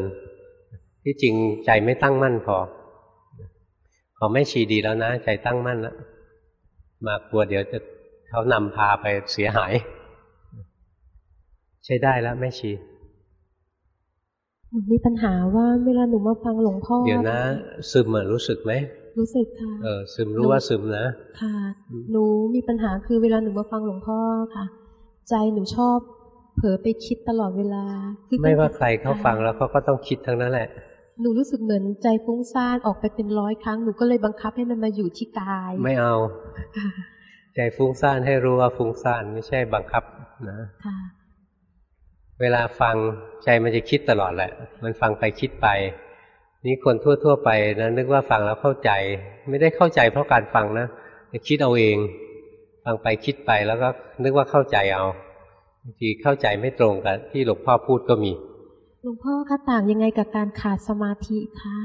ที่จริงใจไม่ตั้งมั่นพอขอไม่ชีดีแล้วนะ ใจตั้งมั่นแล้ว มากลัวเดี๋ยวจะเขานำพาไปเสียหาย ใช้ได้แล้วแม่ชีมีปัญหาว่าเวลาหนูมาฟังหลวงพ่อ เดี๋ยวนะ ซึมรู้สึกไหมรู้สึกค่ะเออซึมรู้ว่าซึมนะ ค่ะ หนูมีปัญหาคือเวลาหนูมาฟังหลวงพ่อค่ะ ใจหนูชอบ เผลอไปคิดตลอดเวลา ไม่ว่าใครเขาฟังแล้วเขาก็ต้องคิดทั้งนั้นแหละ หนูรู้สึกเหมือนใจฟุ้งซ่านออกไปเป็นร้อยครั้งหนูก็เลยบังคับให้มันมาอยู่ที่กาย ไม่เอา ใจฟุ้งซ่านให้รู้ว่าฟุ้งซ่านไม่ใช่บังคับนะเวลาฟังใจมันจะคิดตลอดแหละ มันฟังไปคิดไป นี่คนทั่ว ๆ ไปนะนึกว่าฟังแล้วเข้าใจ ไม่ได้เข้าใจเพราะการฟังนะคิดเอาเอง ฟังไปคิดไปแล้วก็นึกว่าเข้าใจเอาบางทีเข้าใจไม่ตรงกับที่หลวงพ่อพูดก็มีห ลวงพ่อคะต่างยังไงกับการขาดสมาธิคะ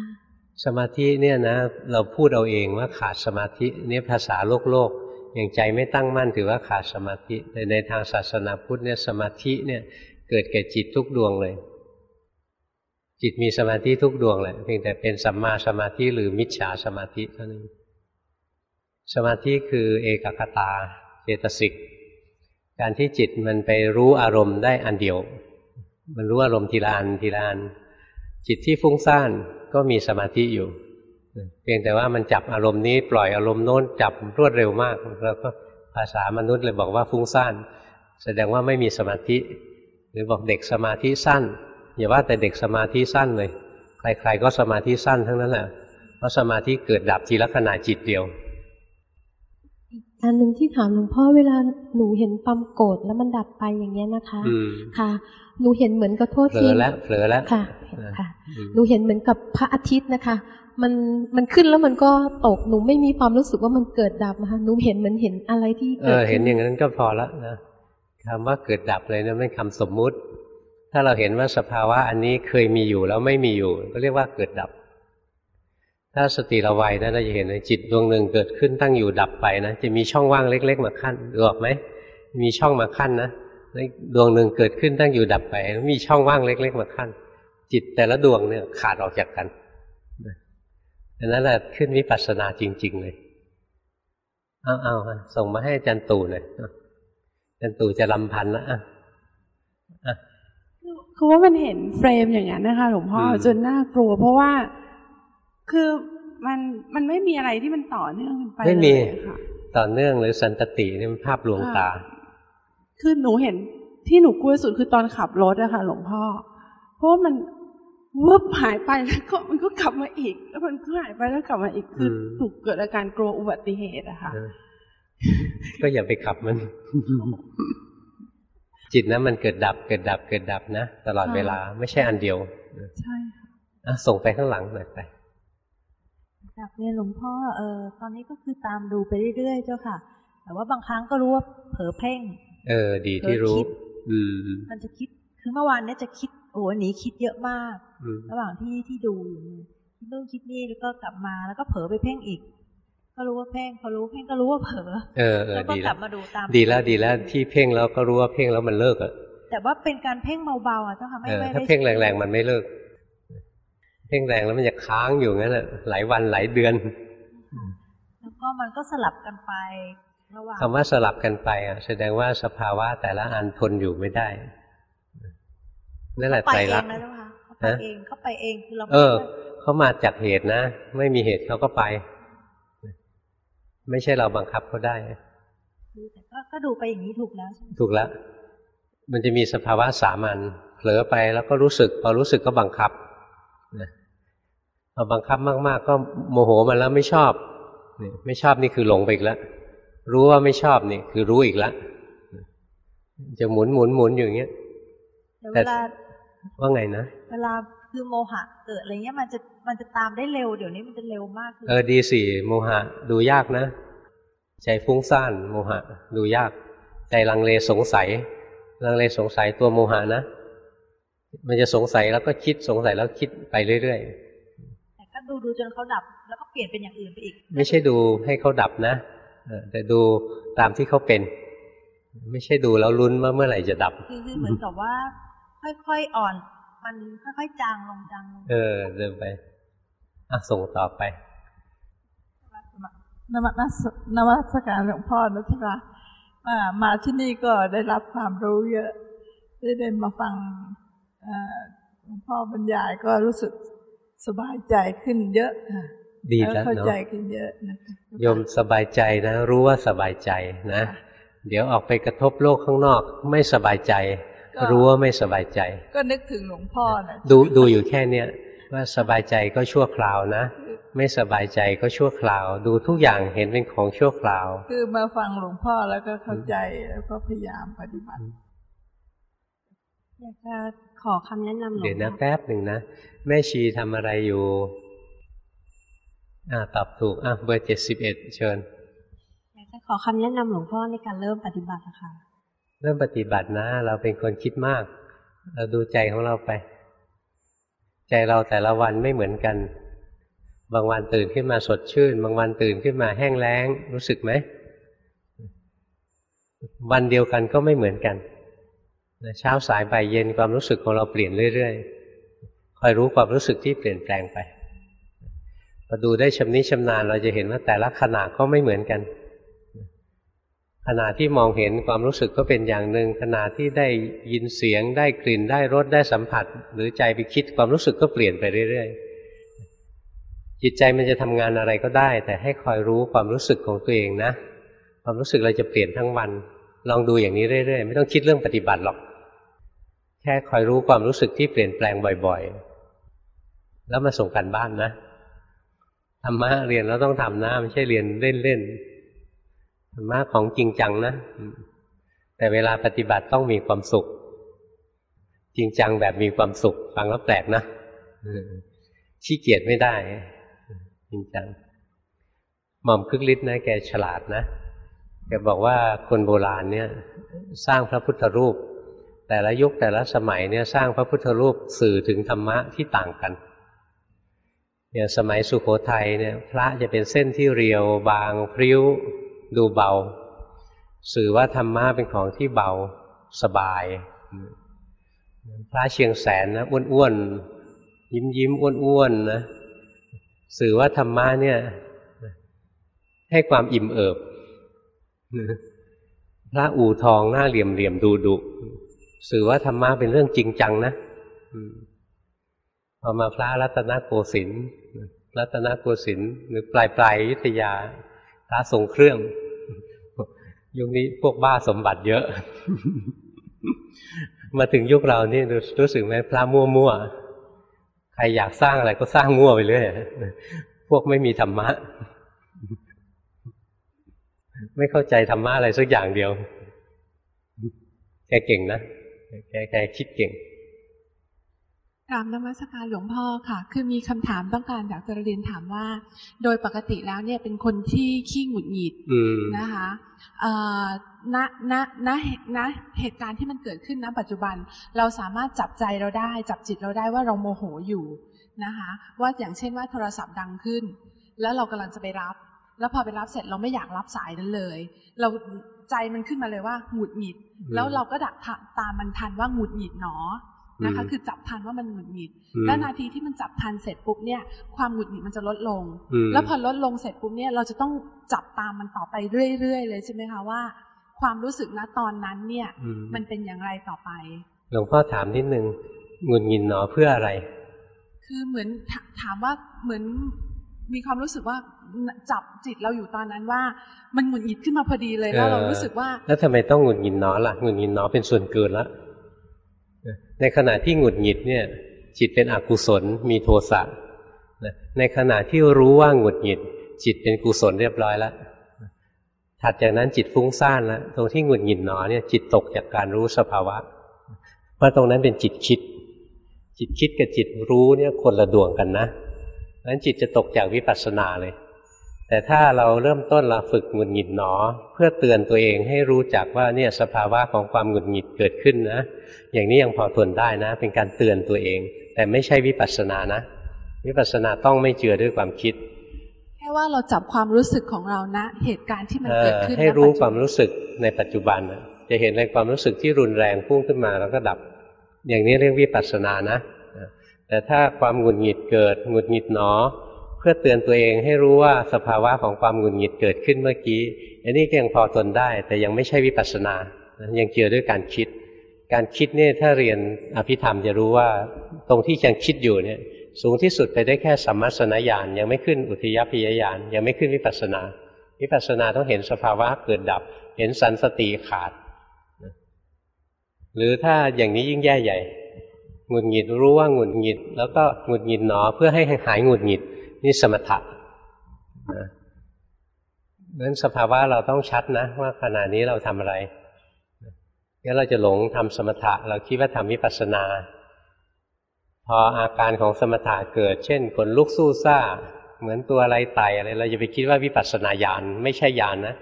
สมาธิเนี่ยนะ เราพูดเอาเองว่าขาดสมาธิเนี่ยภาษาโลกโลกอย่างใจไม่ตั้งมั่นถือว่าขาดสมาธิแต่ในทางศาสนาพุทธเนี่ยสมาธิเนี่ยเกิดแก่จิตทุกดวงเลย จิตมีสมาธิทุกดวงแหละเพียงแต่เป็นสัมมาสมาธิหรือมิจฉาสมาธิเท่านั้นสมาธิคือเอกคตาเจตสิก การที่จิตมันไปรู้อารมณ์ได้อันเดียว มันรู้อารมณ์ทีละอันทีละอันจิตที่ฟุ้งซ่านก็มีสมาธิอยู่ เพียงแต่ว่ามันจับอารมณ์นี้ปล่อยอารมณ์โน้นจับรวดเร็วมากแล้วก็ภาษามนุษย์เลยบอกว่าฟุ้งซ่านแสดงว่าไม่มีสมาธิ หรือบอกเด็กสมาธิสั้น อย่าว่าแต่เด็กสมาธิสั้นเลย ใครๆก็สมาธิสั้นทั้งนั้นแหละเพราะสมาธิเกิดดับทีละขณะจิตเดียวอันหนึ่งที่ถามหลวงพ่อเวลาหนูเห็นความโกรธแล้วมันดับไปอย่างเงี้ยนะคะ ค่ะ หนูเห็นเหมือนกับโทษทีเผลอแล้วเผลอแล้วค่ะค่ะ หนูเห็นเหมือนกับพระอาทิตย์นะคะ มันมันขึ้นแล้วมันก็ตกหนูไม่มีความรู้สึกว่ามันเกิดดับนะคะหนูเห็นเหมือนเห็นอะไรที่เกิดเห็นอย่างนั้นก็พอละนะคำว่าเกิดดับเลยนะไม่คำสมมุติ ถ้าเราเห็นว่าสภาวะอันนี้เคยมีอยู่แล้วไม่มีอยู่ ก็เรียกว่าเกิดดับ ถ้าสติเราไวนะเราจะเห็นเลยจิตดวงหนึ่งเกิดขึ้นตั้งอยู่ดับไปนะจะมีช่องว่างเล็ก ๆ มาขั้นดูออกไหมมีช่องมาขั้นนะ ดวงหนึ่งเกิดขึ้นตั้งอยู่ดับไป มีช่องว่างเล็ก ๆ มาขั้น จิตแต่ละดวงเนี่ยขาดออกจากกันอันนั้นแหละขึ้นวิปัสสนาจริง ๆ เลยเอาเอาส่งมาให้อาจารย์ตู่หน่อยอาจารย์ตู่จะลำพันแล้วอะคือว่ามันเห็นเฟรมอย่างนั้นนะคะหลวงพ่อจนน่ากลัว เพราะว่าคือมันมันไม่มีอะไรที่มันต่อเนื่องไปไม่มีค่ะต่อเนื่องหรือสันตตินี่มันภาพลวงตา คือหนูเห็นที่หนูกลัวสุดคือตอนขับรถอะค่ะ หลวงพ่อ เพราะมันวบหายไปแล้วก็มันก็กลับมาอีก แล้วมันก็หายไปแล้วกลับมาอีกคือถูกเกิดอาการกลัวอุบัติเหตุอะค่ะก็อย่าไปขับมัน จิตนะมันเกิดดับเกิดดับเกิดดับนะตลอดเวลาไม่ใช่อันเดียวใช่ค่ะส่งไปข้างหลังหน่อยไปจากเรียนหลวงพ่อเออตอนนี้ก็คือตามดูไปเรื่อยๆเจ้าค่ะ แต่ว่าบางครั้งก็รู้ว่าเผลอเพ่ง เออ ดีที่รู้ อืม มันจะคิด คือเมื่อวานเนี้ยจะคิด โอ้หนีคิดเยอะมาก ระหว่างที่ที่ดูคิดนู่นคิดนี่แล้วก็กลับมาแล้วก็เผลอไปเพ่งอีก ก็รู้ว่าเพ่งพอรู้เพ่งก็รู้ว่าเผลอ เออเออดีแล้วกลับมาดูตาม ดีแล้วดีแล้วที่เพ่งแล้วก็รู้ว่าเพ่งแล้วมันเลิกอะแต่ว่าเป็นการเพ่งเบาๆอะเจ้าค่ะไม่ไม่ถ้าเพ่งแรงๆมันไม่เลิกพ่งแรงแล้วมันจะค้างอยู่งั้นแหละหลายวันหลายเดือน แล้วก็มันก็สลับกันไประหว่าง คำว่าสลับกันไปอะ แสดงว่าสภาวะแต่ละอันทนอยู่ไม่ได้นั่นแหละใจรักเขาไปเองเขาไปเองคือเราเออเขามาจากเหตุนะ ไม่มีเหตุเขาก็ไป ไม่ใช่เราบังคับเขาได้ก็ดูไปอย่างนี้ถูกแล้วถูกแล้ว มันจะมีสภาวะสามัญเผลอไปแล้วก็รู้สึก พอรู้สึกก็บังคับพอบังคับมาก ๆ ก็โมโหมันแล้วไม่ชอบนี่ไม่ชอบนี่คือหลงไปอีกแล้ว รู้ว่าไม่ชอบนี่คือรู้อีกแล้วจะหมุนหมุนหมุนอย่างเงี้ยแต่เวลาว่าไงนะเวลาคือโมหะเกิดอะไรเงี้ยมันจะมันจะตามได้เร็วเดี๋ยวนี้มันจะเร็วมากเออดีสิโมหะ ดูยากนะ ใจฟุ้งซ่านโมหะ ดูยาก ใจลังเลสงสัย ลังเลสงสัยตัวโมหะนะมันจะสงสัยแล้วก็คิดสงสัยแล้วคิดไปเรื่อยๆดูดูจนเขาดับ แล้วก็เปลี่ยนเป็นอย่างอื่นไปอีก ไม่ใช่ดูให้เขาดับนะ แต่ดูตามที่เขาเป็น ไม่ใช่ดูแล้วลุ้นว่าเมื่อไหร่จะดับ คือเหมือนกับว่า ค่อยๆอ่อน มันค่อยๆจางลงจางลงเออเดินไปอะส่งต่อไปนวัตนวัตการหลวงพ่อนะที่ว่ามาที่นี่ก็ได้รับความรู้เยอะ ได้เดินมาฟังหลวงพ่อบรรยายก็รู้สึกสบายใจขึ้นเยอะค่ะ ดีแล้วเนาะเข้าใจขึ้นเยอะนะคะโยมสบายใจนะ รู้ว่าสบายใจนะ เดี๋ยวออกไปกระทบโลกข้างนอก ไม่สบายใจ รู้ว่าไม่สบายใจ ก็นึกถึงหลวงพ่อนะดูดูอยู่แค่เนี้ยว่าสบายใจก็ชั่วคราวนะ ไม่สบายใจก็ชั่วคราว ดูทุกอย่างเห็นเป็นของชั่วคราว คือมาฟังหลวงพ่อแล้วก็เข้าใจแล้วก็พยายามปฏิบัติอยากจะขอคำแนะนำหลวงเดี๋ยวนะแป๊บหนึ่งนะแม่ชีทำอะไรอยู่ อ่าตอบถูกอะเบอร์เจ็ดสิบเอ็ดเชิญอยากจะขอคำแนะนำหลวงพ่อในการเริ่มปฏิบัติค่ะเริ่มปฏิบัตินะ เราเป็นคนคิดมาก เราดูใจของเราไป ใจเราแต่ละวันไม่เหมือนกัน บางวันตื่นขึ้นมาสดชื่น บางวันตื่นขึ้นมาแห้งแล้ง รู้สึกไหม วันเดียวกันก็ไม่เหมือนกันเช้าสายบ่ายเย็นความรู้สึกของเราเปลี่ยนเรื่อยๆคอยรู้ความรู้สึกที่เปลี่ยนแปลงไป อดูได้ชำนิชำนาญเราจะเห็นว่าแต่ละขณะก็ไม่เหมือนกัน ขณะที่มองเห็นความรู้สึกก็เป็นอย่างหนึ่งขณะที่ได้ยินเสียงได้กลิ่นได้รสได้สัมผัส หรือใจไปคิดความรู้สึกก็เปลี่ยนไปเรื่อยๆจิตใจมันจะทำงานอะไรก็ได้ แต่ให้คอยรู้ความรู้สึกของตัวเองนะ ความรู้สึกเราจะเปลี่ยนทั้งวัน ลองดูอย่างนี้เรื่อยๆไม่ต้องคิดเรื่องปฏิบัติหรอก แค่คอยรู้ความรู้สึกที่เปลี่ยนแปลงบ่อย ๆ แล้วมาส่งกันบ้านนะ ธรรมะเรียนแล้วต้องทำนะไม่ใช่เรียนเล่นๆธรรมะของจริงจังนะ แต่เวลาปฏิบัติต้องมีความสุข จริงจังแบบมีความสุข ฟังแล้วแปลกนะขี้เกียจไม่ได้ จริงจังหม่อมคึกฤทธิ์นะแกฉลาดนะแกบอกว่าคนโบราณเนี่ย สร้างพระพุทธรูป แต่ละยุคแต่ละสมัยเนี่ย สร้างพระพุทธรูปสื่อถึงธรรมะที่ต่างกัน อย่างสมัยสุโขทัยเนี่ยพระจะเป็นเส้นที่เรียวบางพริ้วดูเบา สื่อว่าธรรมะเป็นของที่เบาสบาย พระเชียงแสนนะอ้วนๆยิ้มยิ้มอ้วนๆนะสื่อว่าธรรมะเนี่ย ให้ความอิ่มเอิบพระอู่ทองหน้าเหลี่ยมเหลี่ยมดูดุสื่อว่าธรรมะเป็นเรื่องจริงจังนะ พอมาพระรัตนโกสินทร์รัตนโกสินทร์หรือปลายปลายยุทธยาพระทรงเครื่องยุคนี้พวกบ้าสมบัติเยอะ มาถึงยุคเรานี่รู้สึกไหมพระมั่วมั่วใครอยากสร้างอะไรก็สร้างมั่วไปเรื่อยพวกไม่มีธรรมะ ไม่เข้าใจธรรมะอะไรสักอย่างเดียว แกเก่งนะ แกแกคิดเก่ง รามนมัสการหลวงพ่อค่ะ คือมีคำถามต้องการอยากจะเรียนถามว่า โดยปกติแล้วเนี่ยเป็นคนที่ขี้หงุดหงิดนะคะณณณณเหตุการณ์ที่มันเกิดขึ้นณปัจจุบัน เราสามารถจับใจเราได้ จับจิตเราได้ว่าเราโมโหอยู่นะคะ ว่าอย่างเช่นว่าโทรศัพท์ดังขึ้น แล้วเรากำลังจะไปรับ แล้วพอไปรับเสร็จเราไม่อยากรับสายนั้นเลย เราใจมันขึ้นมาเลยว่าหงุดหงิด แล้วเราก็ดักตามมันทันว่าหงุดหงิดหนอ นะคะ คือจับทันว่ามันหงุดหงิด และนาทีที่มันจับทันเสร็จปุ๊บเนี่ยความหงุดหงิดมันจะลดลง แล้วพอลดลงเสร็จปุ๊บเนี่ยเราจะต้องจับตามมันต่อไปเรื่อยๆเลยใช่ไหมคะว่า ความรู้สึกณตอนนั้นเนี่ย มันเป็นอย่างไรต่อไป หลวงพ่อถามนิดนึงหงุดหงิดหนอเพื่ออะไร คือเหมือนถามว่าเหมือนมีความรู้สึกว่าจับจิตเราอยู่ตอนนั้นว่า มันหงุดหงิดขึ้นมาพอดีเลยแล้วเรารู้สึกว่า แล้วทำไมต้องหงุดหงิดหนอล่ะหงุดหงิดหนอเป็นส่วนเกินละ ในขณะที่หงุดหงิดเนี่ย จิตเป็นอกุศลมีโทสะในขณะที่รู้ว่าหงุดหงิด จิตเป็นกุศลเรียบร้อยแล้วถัดจากนั้นจิตฟุ้งซ่านแล้วตรงที่หงุดหงิดหนอเนี่ยจิตตกจากการรู้สภาวะเพราะตรงนั้นเป็นจิตคิด จิตคิดกับจิตรู้เนี่ยคนละดวงกันนะนั้นจิตจะตกจากวิปัสสนาเลย แต่ถ้าเราเริ่มต้นเราฝึกหงุดหงิดหนอ เพื่อเตือนตัวเองให้รู้จักว่าเนี่ยสภาวะของความหงุดหงิดเกิดขึ้นนะ อย่างนี้ยังพอทนได้นะ เป็นการเตือนตัวเอง แต่ไม่ใช่วิปัสสนานะ วิปัสสนาต้องไม่เจือด้วยความคิดแค่ว่าเราจับความรู้สึกของเรานะ เหตุการณ์ที่มันเกิดขึ้นให้รู้ความรู้สึกในปัจจุบันจะเห็นในความรู้สึกที่รุนแรงพุ่งขึ้นมาแล้วก็ดับ อย่างนี้เรียกวิปัสสนานะแต่ถ้าความหงุดหงิดเกิดหงุดหงิดหนอ พื่อเตือนตัวเองให้รู้ว่าสภาวะของความหงุดหงิดเกิดขึ้นเมื่อกี้ อันนี้ก็ยังพอทนได้ แต่ยังไม่ใช่วิปัสสนา ยังเกี่ยวด้วยการคิด การคิดเนี่ยถ้าเรียนอภิธรรมจะรู้ว่าตรงที่ยังคิดอยู่เนี่ยสูงที่สุดไปได้แค่สัมมาสนญาณยังไม่ขึ้นอุทยพยญาณยังไม่ขึ้นวิปัสสนา วิปัสสนาต้องเห็นสภาวะเกิดดับ เห็นสันสติขาด หรือถ้าอย่างนี้ยิ่งแย่ใหญ่หงุดหงิดรู้ว่าหงุดหงิด แล้วก็หงุดหงิดหนอเพื่อให้หายหงุดหงิด นี่สมถะนะนั้นสภาวะเราต้องชัดนะว่าขณะนี้เราทำอะไรงั้นเราจะหลงทำสมถะ เราคิดว่าทำวิปัสสนา พออาการของสมถะเกิด เช่นขนลุกสู้ซ่า เหมือนตัวอะไรไตอะไร เราจะไปคิดว่าวิปัสสนาญาณไม่ใช่ญาณนนะ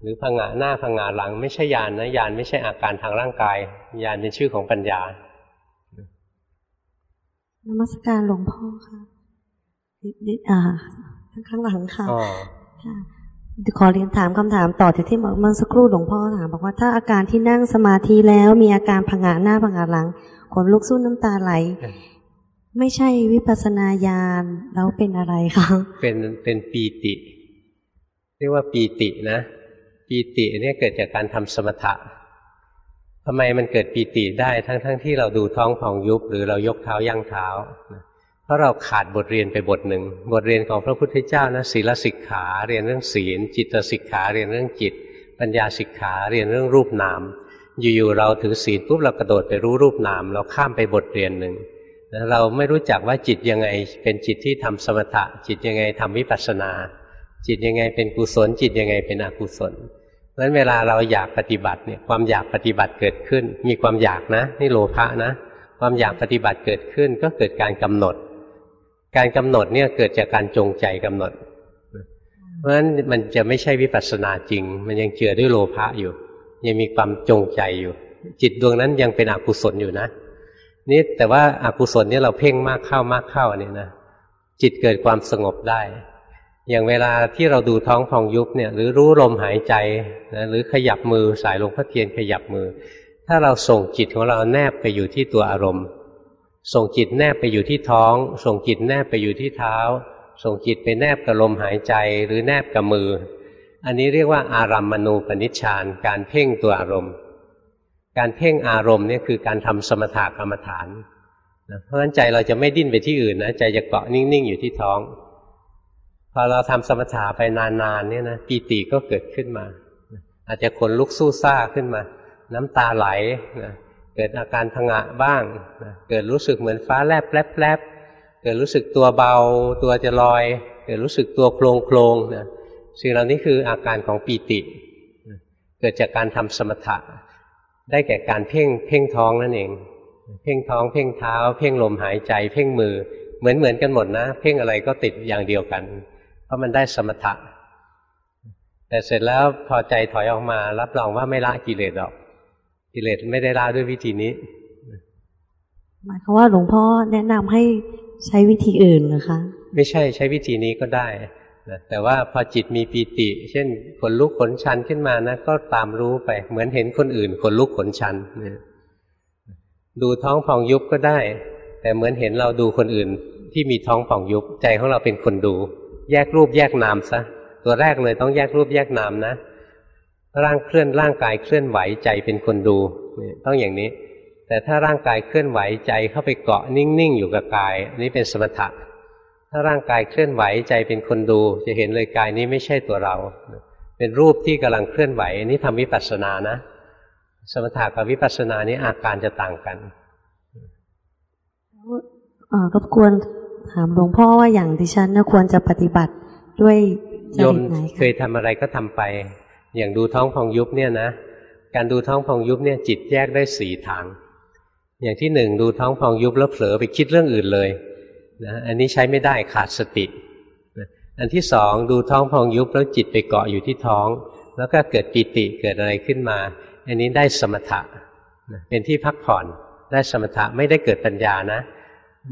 หรือพังงะหน้าพังงะหลัง ไม่ใช่ญาณนนะญาณไม่ใช่อาการทางร่างกายญาณเป็นชื่อของปัญญานมัสการหลวงพ่อค่ะ อ่าข้างหลังค่ะขอเรียนถามคำถามต่อจากที่เมื่อสักครู่หลวงพ่อถามบอกว่าถ้าอาการที่นั่งสมาธิแล้วมีอาการผงาหน้าผงาหลังขนลุกสู้น้ำตาไหล ไม่ใช่วิปัสนาญาณแล้วเป็นอะไรคะเป็นเป็นปีติ เรียกว่าปีตินะปีติเนี่ยเกิดจากการทำสมถะทำไมมันเกิดปีติได้ทั้งๆทที่เราดูท้องของยุบหรือเรายกเท้าย่างเท้า เพราะเราขาดบทเรียนไปบทหนึ่ง บทเรียนของพระพุทธเจ้านะศีลสิกขาเรียนเรื่องศีล จิตสิกขาเรียนเรื่องจิต ปัญญาสิกขาเรียนเรื่องรูปนาม อยู่ๆเราถือศีลปุ๊บเรากระโดดไปรู้รูปนาม เราข้ามไปบทเรียนหนึ่งเราไม่รู้จักว่าจิตยังไงเป็นจิตที่ทำสมถะ จิตยังไงทำวิปัสสนา จิตยังไงเป็นกุศล จิตยังไงเป็นอกุศลเพราะฉะนั้นเวลาเราอยากปฏิบัติเนี่ยความอยากปฏิบัติเกิดขึ้น มีความอยากนะ นี่โลภะนะ ความอยากปฏิบัติเกิดขึ้นก็เกิดการกำหนด การกำหนดเนี่ยเกิดจากการจงใจกำหนด เพราะฉะนั้นมันจะไม่ใช่วิปัสสนาจริง มันยังเจือด้วยโลภะอยู่ ยังมีความจงใจอยู่ จิตดวงนั้นยังเป็นอกุศลอยู่นะ นี่แต่ว่าอากุศลเนี่ยเราเพ่งมากเข้ามากเข้าเนี่ยนะจิตเกิดความสงบได้ อย่างเวลาที่เราดูท้องพองยุบเนี่ย หรือรู้ลมหายใจนะหรือขยับมือสายลงพระเทียนขยับมือ ถ้าเราส่งจิตของเราแนบไปอยู่ที่ตัวอารมณ์ ส่งจิตแนบไปอยู่ที่ท้อง ส่งจิตแนบไปอยู่ที่เท้า ส่งจิตไปแนบกับลมหายใจ หรือแนบกับมือ อันนี้เรียกว่าอารัมมณูปนิชฌาน การเพ่งตัวอารมณ์ การเพ่งอารมณ์นี่คือการทำสมถกรรมฐานนะเพราะฉะนั้นใจเราจะไม่ดิ้นไปที่อื่นนะใจจะเกาะนิ่งๆอยู่ที่ท้อง พอเราทำสมถะไปนานๆเนี่ยนะปีติก็เกิดขึ้นมา อาจจะขนลุกสู้ซ่าขึ้นมา น้ำตาไหลนะ เกิดอาการพงะบ้างนะเกิดรู้สึกเหมือนฟ้าแลบแลบแลบเกิดรู้สึกตัวเบา ตัวจะลอย เกิดรู้สึกตัวโครงโครงนะสิ่งเหล่านี้คืออาการของปีติ เกิดจากการทำสมถะ ได้แก่การเพ่งเพ่งท้องนั่นเอง เพ่งท้อง เพ่งเท้า เพ่งลมหายใจ เพ่งมือ เหมือนเหมือนกันหมดนะ เพ่งอะไรก็ติดอย่างเดียวกัน เพราะมันได้สมถะ แต่เสร็จแล้วพอใจถอยออกมา รับรองว่าไม่ละกิเลสหรอก กิเลสไม่ได้ละด้วยวิธีนี้ หมายความว่าหลวงพ่อแนะนำให้ใช้วิธีอื่นนะคะ ไม่ใช่ใช้วิธีนี้ก็ได้นะแต่ว่าพอจิตมีปีติ เช่นขนลุกขนชันขึ้นมานะก็ตามรู้ไป เหมือนเห็นคนอื่นขนลุกขนชันนะดูท้องพองยุบก็ได้ แต่เหมือนเห็นเราดูคนอื่นที่มีท้องพองยุบใจของเราเป็นคนดู แยกรูปแยกนามซะตัวแรกเลยต้องแยกรูปแยกนามนะ ร่างเคลื่อนร่างกายเคลื่อนไหวใจเป็นคนดูต้องอย่างนี้ แต่ถ้าร่างกายเคลื่อนไหวใจเข้าไปเกาะนิ่งๆอยู่กับกายนี่เป็นสมถะถ้าร่างกายเคลื่อนไหวใจเป็นคนดู จะเห็นเลยกายนี้ไม่ใช่ตัวเรา เป็นรูปที่กำลังเคลื่อนไหวนี่ทำวิปัสสนานะ สมถะกับวิปัสสนานี้อาการจะต่างกันรบกวนถามหลวงพ่อว่าอย่างดิฉันนะควรจะปฏิบัติด้วยโยมเคยทำอะไรก็ทำไป อย่างดูท้องพองยุบเนี่ยนะ การดูท้องพองยุบเนี่ยจิตแยกได้สี่ทาง อย่างที่หนึ่งดูท้องพองยุบแล้วเผลอไปคิดเรื่องอื่นเลยนะอันนี้ใช้ไม่ได้ขาดสตินะอันที่สองดูท้องพองยุบแล้วจิตไปเกาะอยู่ที่ท้อง แล้วก็เกิดปิติเกิดอะไรขึ้นมา อันนี้ได้สมถะนะเป็นที่พักผ่อนได้สมถะไม่ได้เกิดปัญญานะ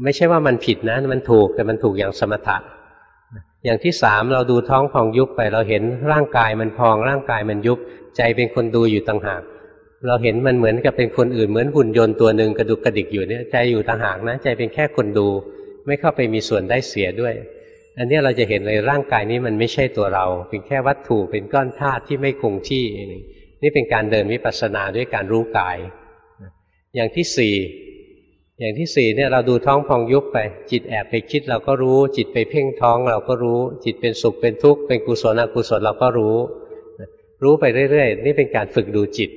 ไม่ใช่ว่ามันผิดนะ มันถูกแต่มันถูกอย่างสมถะ อย่างที่สามเราดูท้องพองยุบไป เราเห็นร่างกายมันพอง ร่างกายมันยุบ ใจเป็นคนดูอยู่ต่างหาก เราเห็นมันเหมือนกับเป็นคนอื่นเหมือนหุ่นยนต์ตัวหนึ่งกระดุกกระดิกอยู่เนี่ยใจอยู่ต่างหากนะใจเป็นแค่คนดู ไม่เข้าไปมีส่วนได้เสียด้วย อันนี้เราจะเห็นเลยร่างกายนี้มันไม่ใช่ตัวเรา เป็นแค่วัตถุเป็นก้อนธาตุที่ไม่คงที่นี่เป็นการเดินวิปัสสนาด้วยการรู้กาย อย่างที่สี่ อย่างที่สี่เนี่ยเราดูท้องพองยุบไป จิตแอบไปคิดเราก็รู้ จิตไปเพ่งท้องเราก็รู้ จิตเป็นสุขเป็นทุกข์เป็นกุศลอกุศลเราก็รู้ รู้ไปเรื่อยๆ นี่เป็นการฝึกดูจิต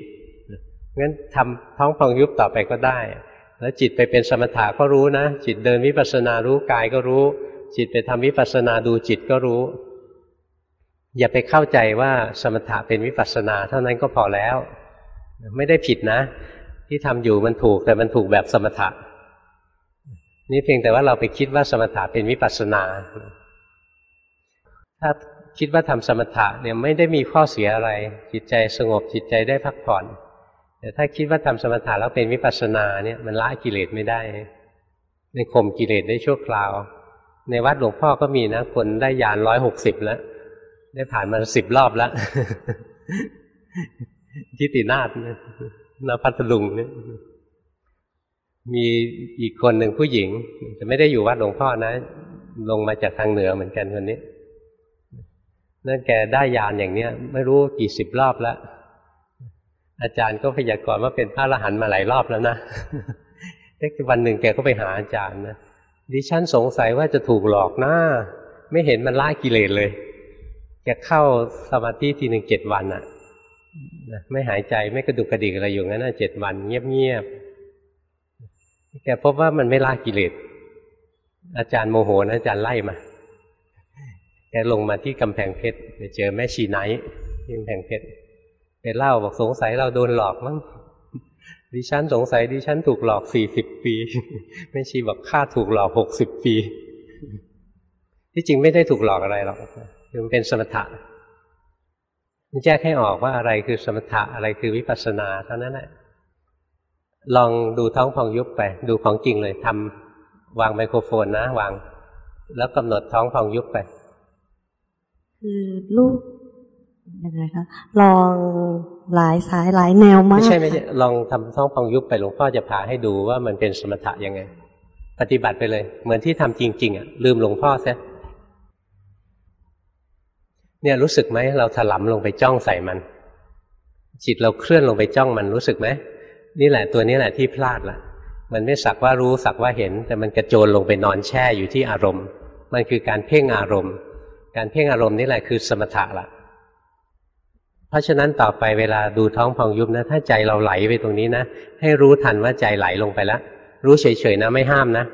งั้นทำท้องพองยุบต่อไปก็ได้ แล้วจิตไปเป็นสมถะก็รู้นะ จิตเดินวิปัสสนารู้กายก็รู้ จิตไปทำวิปัสสนาดูจิตก็รู้ อย่าไปเข้าใจว่าสมถะเป็นวิปัสสนาเท่านั้นก็พอแล้ว ไม่ได้ผิดนะ ที่ทำอยู่มันถูกแต่มันถูกแบบสมถะ นี่เพียงแต่ว่าเราไปคิดว่าสมถะเป็นวิปัสสนา ถ้าคิดว่าทำสมถะเนี่ยไม่ได้มีข้อเสียอะไร จิตใจสงบจิตใจได้พักผ่อน แต่ถ้าคิดว่าทำสมถะแล้วเป็นวิปัสสนาเนี่ยมันละกิเลสไม่ได้ในข่มกิเลสได้ชั่วคราว ในวัดหลวงพ่อก็มีนะคนได้ยานร้อยหกสิบแล้ว ได้ผ่านมาสิบรอบแล้วทิตินาฏนพัทลุงเนี่ย มีอีกคนหนึ่งผู้หญิง จะไม่ได้อยู่วัดหลวงพ่อนะ ลงมาจากทางเหนือเหมือนกันคนนี้นั่นแกได้ยานอย่างเนี้ย ไม่รู้กี่สิบรอบแล้วอาจารย์ก็พยากรณ์ว่าเป็นพระอรหันต์มาหลายรอบแล้วนะเล็กวันหนึ่งแกก็ไปหาอาจารย์นะดิฉันสงสัยว่าจะถูกหลอกนะไม่เห็นมันละกิเลสเลยแกเข้าสมาธิทีหนึ่งเจ็ดวันอะนะไม่หายใจไม่กระดุกกระดิกอะไรอยู่งั้นนะเจ็ดวันเงียบๆ แกพบว่ามันไม่ละกิเลส อาจารย์โมโหนะอาจารย์ไล่มา แกลงมาที่กำแพงเพชรไปเจอแม่ชีไนท์ที่กำแพงเพชรไปเล่าบอกสงสัยเราโดนหลอกมั้งดิฉันสงสัยดิฉันถูกหลอกสี่สิบปี แม่ชีบอกข้าถูกหลอกหกสิบปี ที่จริงไม่ได้ถูกหลอกอะไรหรอกคือมันเป็นสมถะมันแยกให้ออกว่าอะไรคือสมถะอะไรคือวิปัสสนาเท่านั้นแหละ ลองดูท้องพองยุบไป ดูของจริงเลยทำวางไมโครโฟนนะวาง แล้วกำหนดท้องพองยุบไป คือลูกยังไงคะลองหลายสายหลายแนวมากไม่ใช่ไม่ใช่ลองทำท้องพองยุบไปหลวงพ่อจะพาให้ดูว่ามันเป็นสมถะยังไง ปฏิบัติไปเลย เหมือนที่ทำจริง ๆอะลืมหลวงพ่อซะเนี่ยรู้สึกไหมเราถลำลงไปจ้องใส่มัน จิตเราเคลื่อนลงไปจ้องมันรู้สึกไหม นี่แหละตัวนี้แหละที่พลาดละมันไม่สักว่ารู้สักว่าเห็น แต่มันกระโจนลงไปนอนแช่อยู่ที่อารมณ์ มันคือการเพ่งอารมณ์ การเพ่งอารมณ์นี่แหละคือสมถะละเพราะฉะนั้นต่อไปเวลาดูท้องพองยุบนะ ถ้าใจเราไหลไปตรงนี้นะ ให้รู้ทันว่าใจไหลลงไปแล้ว รู้เฉยๆนะไม่ห้ามนะ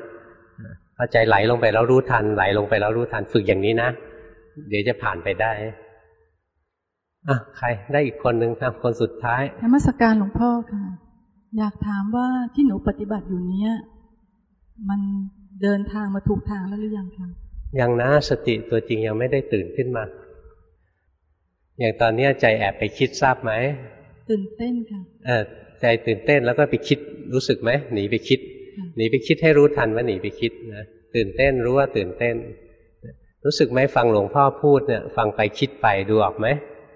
พอใจไหลลงไปแล้วรู้ทัน ไหลลงไปแล้วรู้ทันฝึกอย่างนี้นะ เดี๋ยวจะผ่านไปได้อะใครได้อีกคนหนึ่งครับคนสุดท้ายนมัสการหลวงพ่อค่ะ อยากถามว่าที่หนูปฏิบัติอยู่เนี้ยมันเดินทางมาถูกทางแล้วหรือยังคะยังนะสติตัวจริงยังไม่ได้ตื่นขึ้นมา อย่างตอนนี้ใจแอบไปคิดทราบไหมตื่นเต้นค่ะเออใจตื่นเต้นแล้วก็ไปคิดรู้สึกไหมหนีไปคิด หนีไปคิดให้รู้ทันว่าหนีไปคิดนะตื่นเต้นรู้ว่าตื่นเต้น รู้สึกไหมฟังหลวงพ่อพูดเนี่ย ฟังไปคิดไปดูออกไหม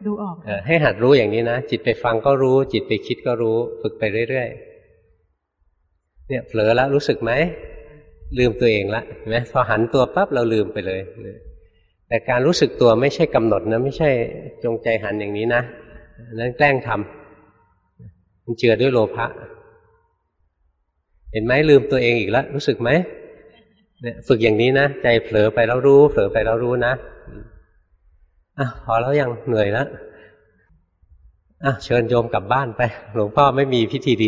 ดูออกอให้หัดรู้อย่างนี้นะจิตไปฟังก็รู้ จิตไปคิดก็รู้ ฝึกไปเรื่อยๆเนี่ยเผลอแล้วรู้สึกไหมลืมตัวเองละเห็นไหมพอหันตัวปั๊บเราลืมไปเลยแต่การรู้สึกตัวไม่ใช่กำหนดนะ ไม่ใช่จงใจหันอย่างนี้นะนั้นแกล้งทำมันเจือด้วยโลภะเห็นไหมลืมตัวเองอีกแล้วรู้สึกไหมเนี่ยฝึกอย่างนี้นะ ใจเผลอไปแล้วรู้ เผลอไปแล้วรู้นะ อะพอแล้วยังเหนื่อยแล้วอะเชิญโยมกลับบ้านไป หลวงพ่อไม่มีพิธีดี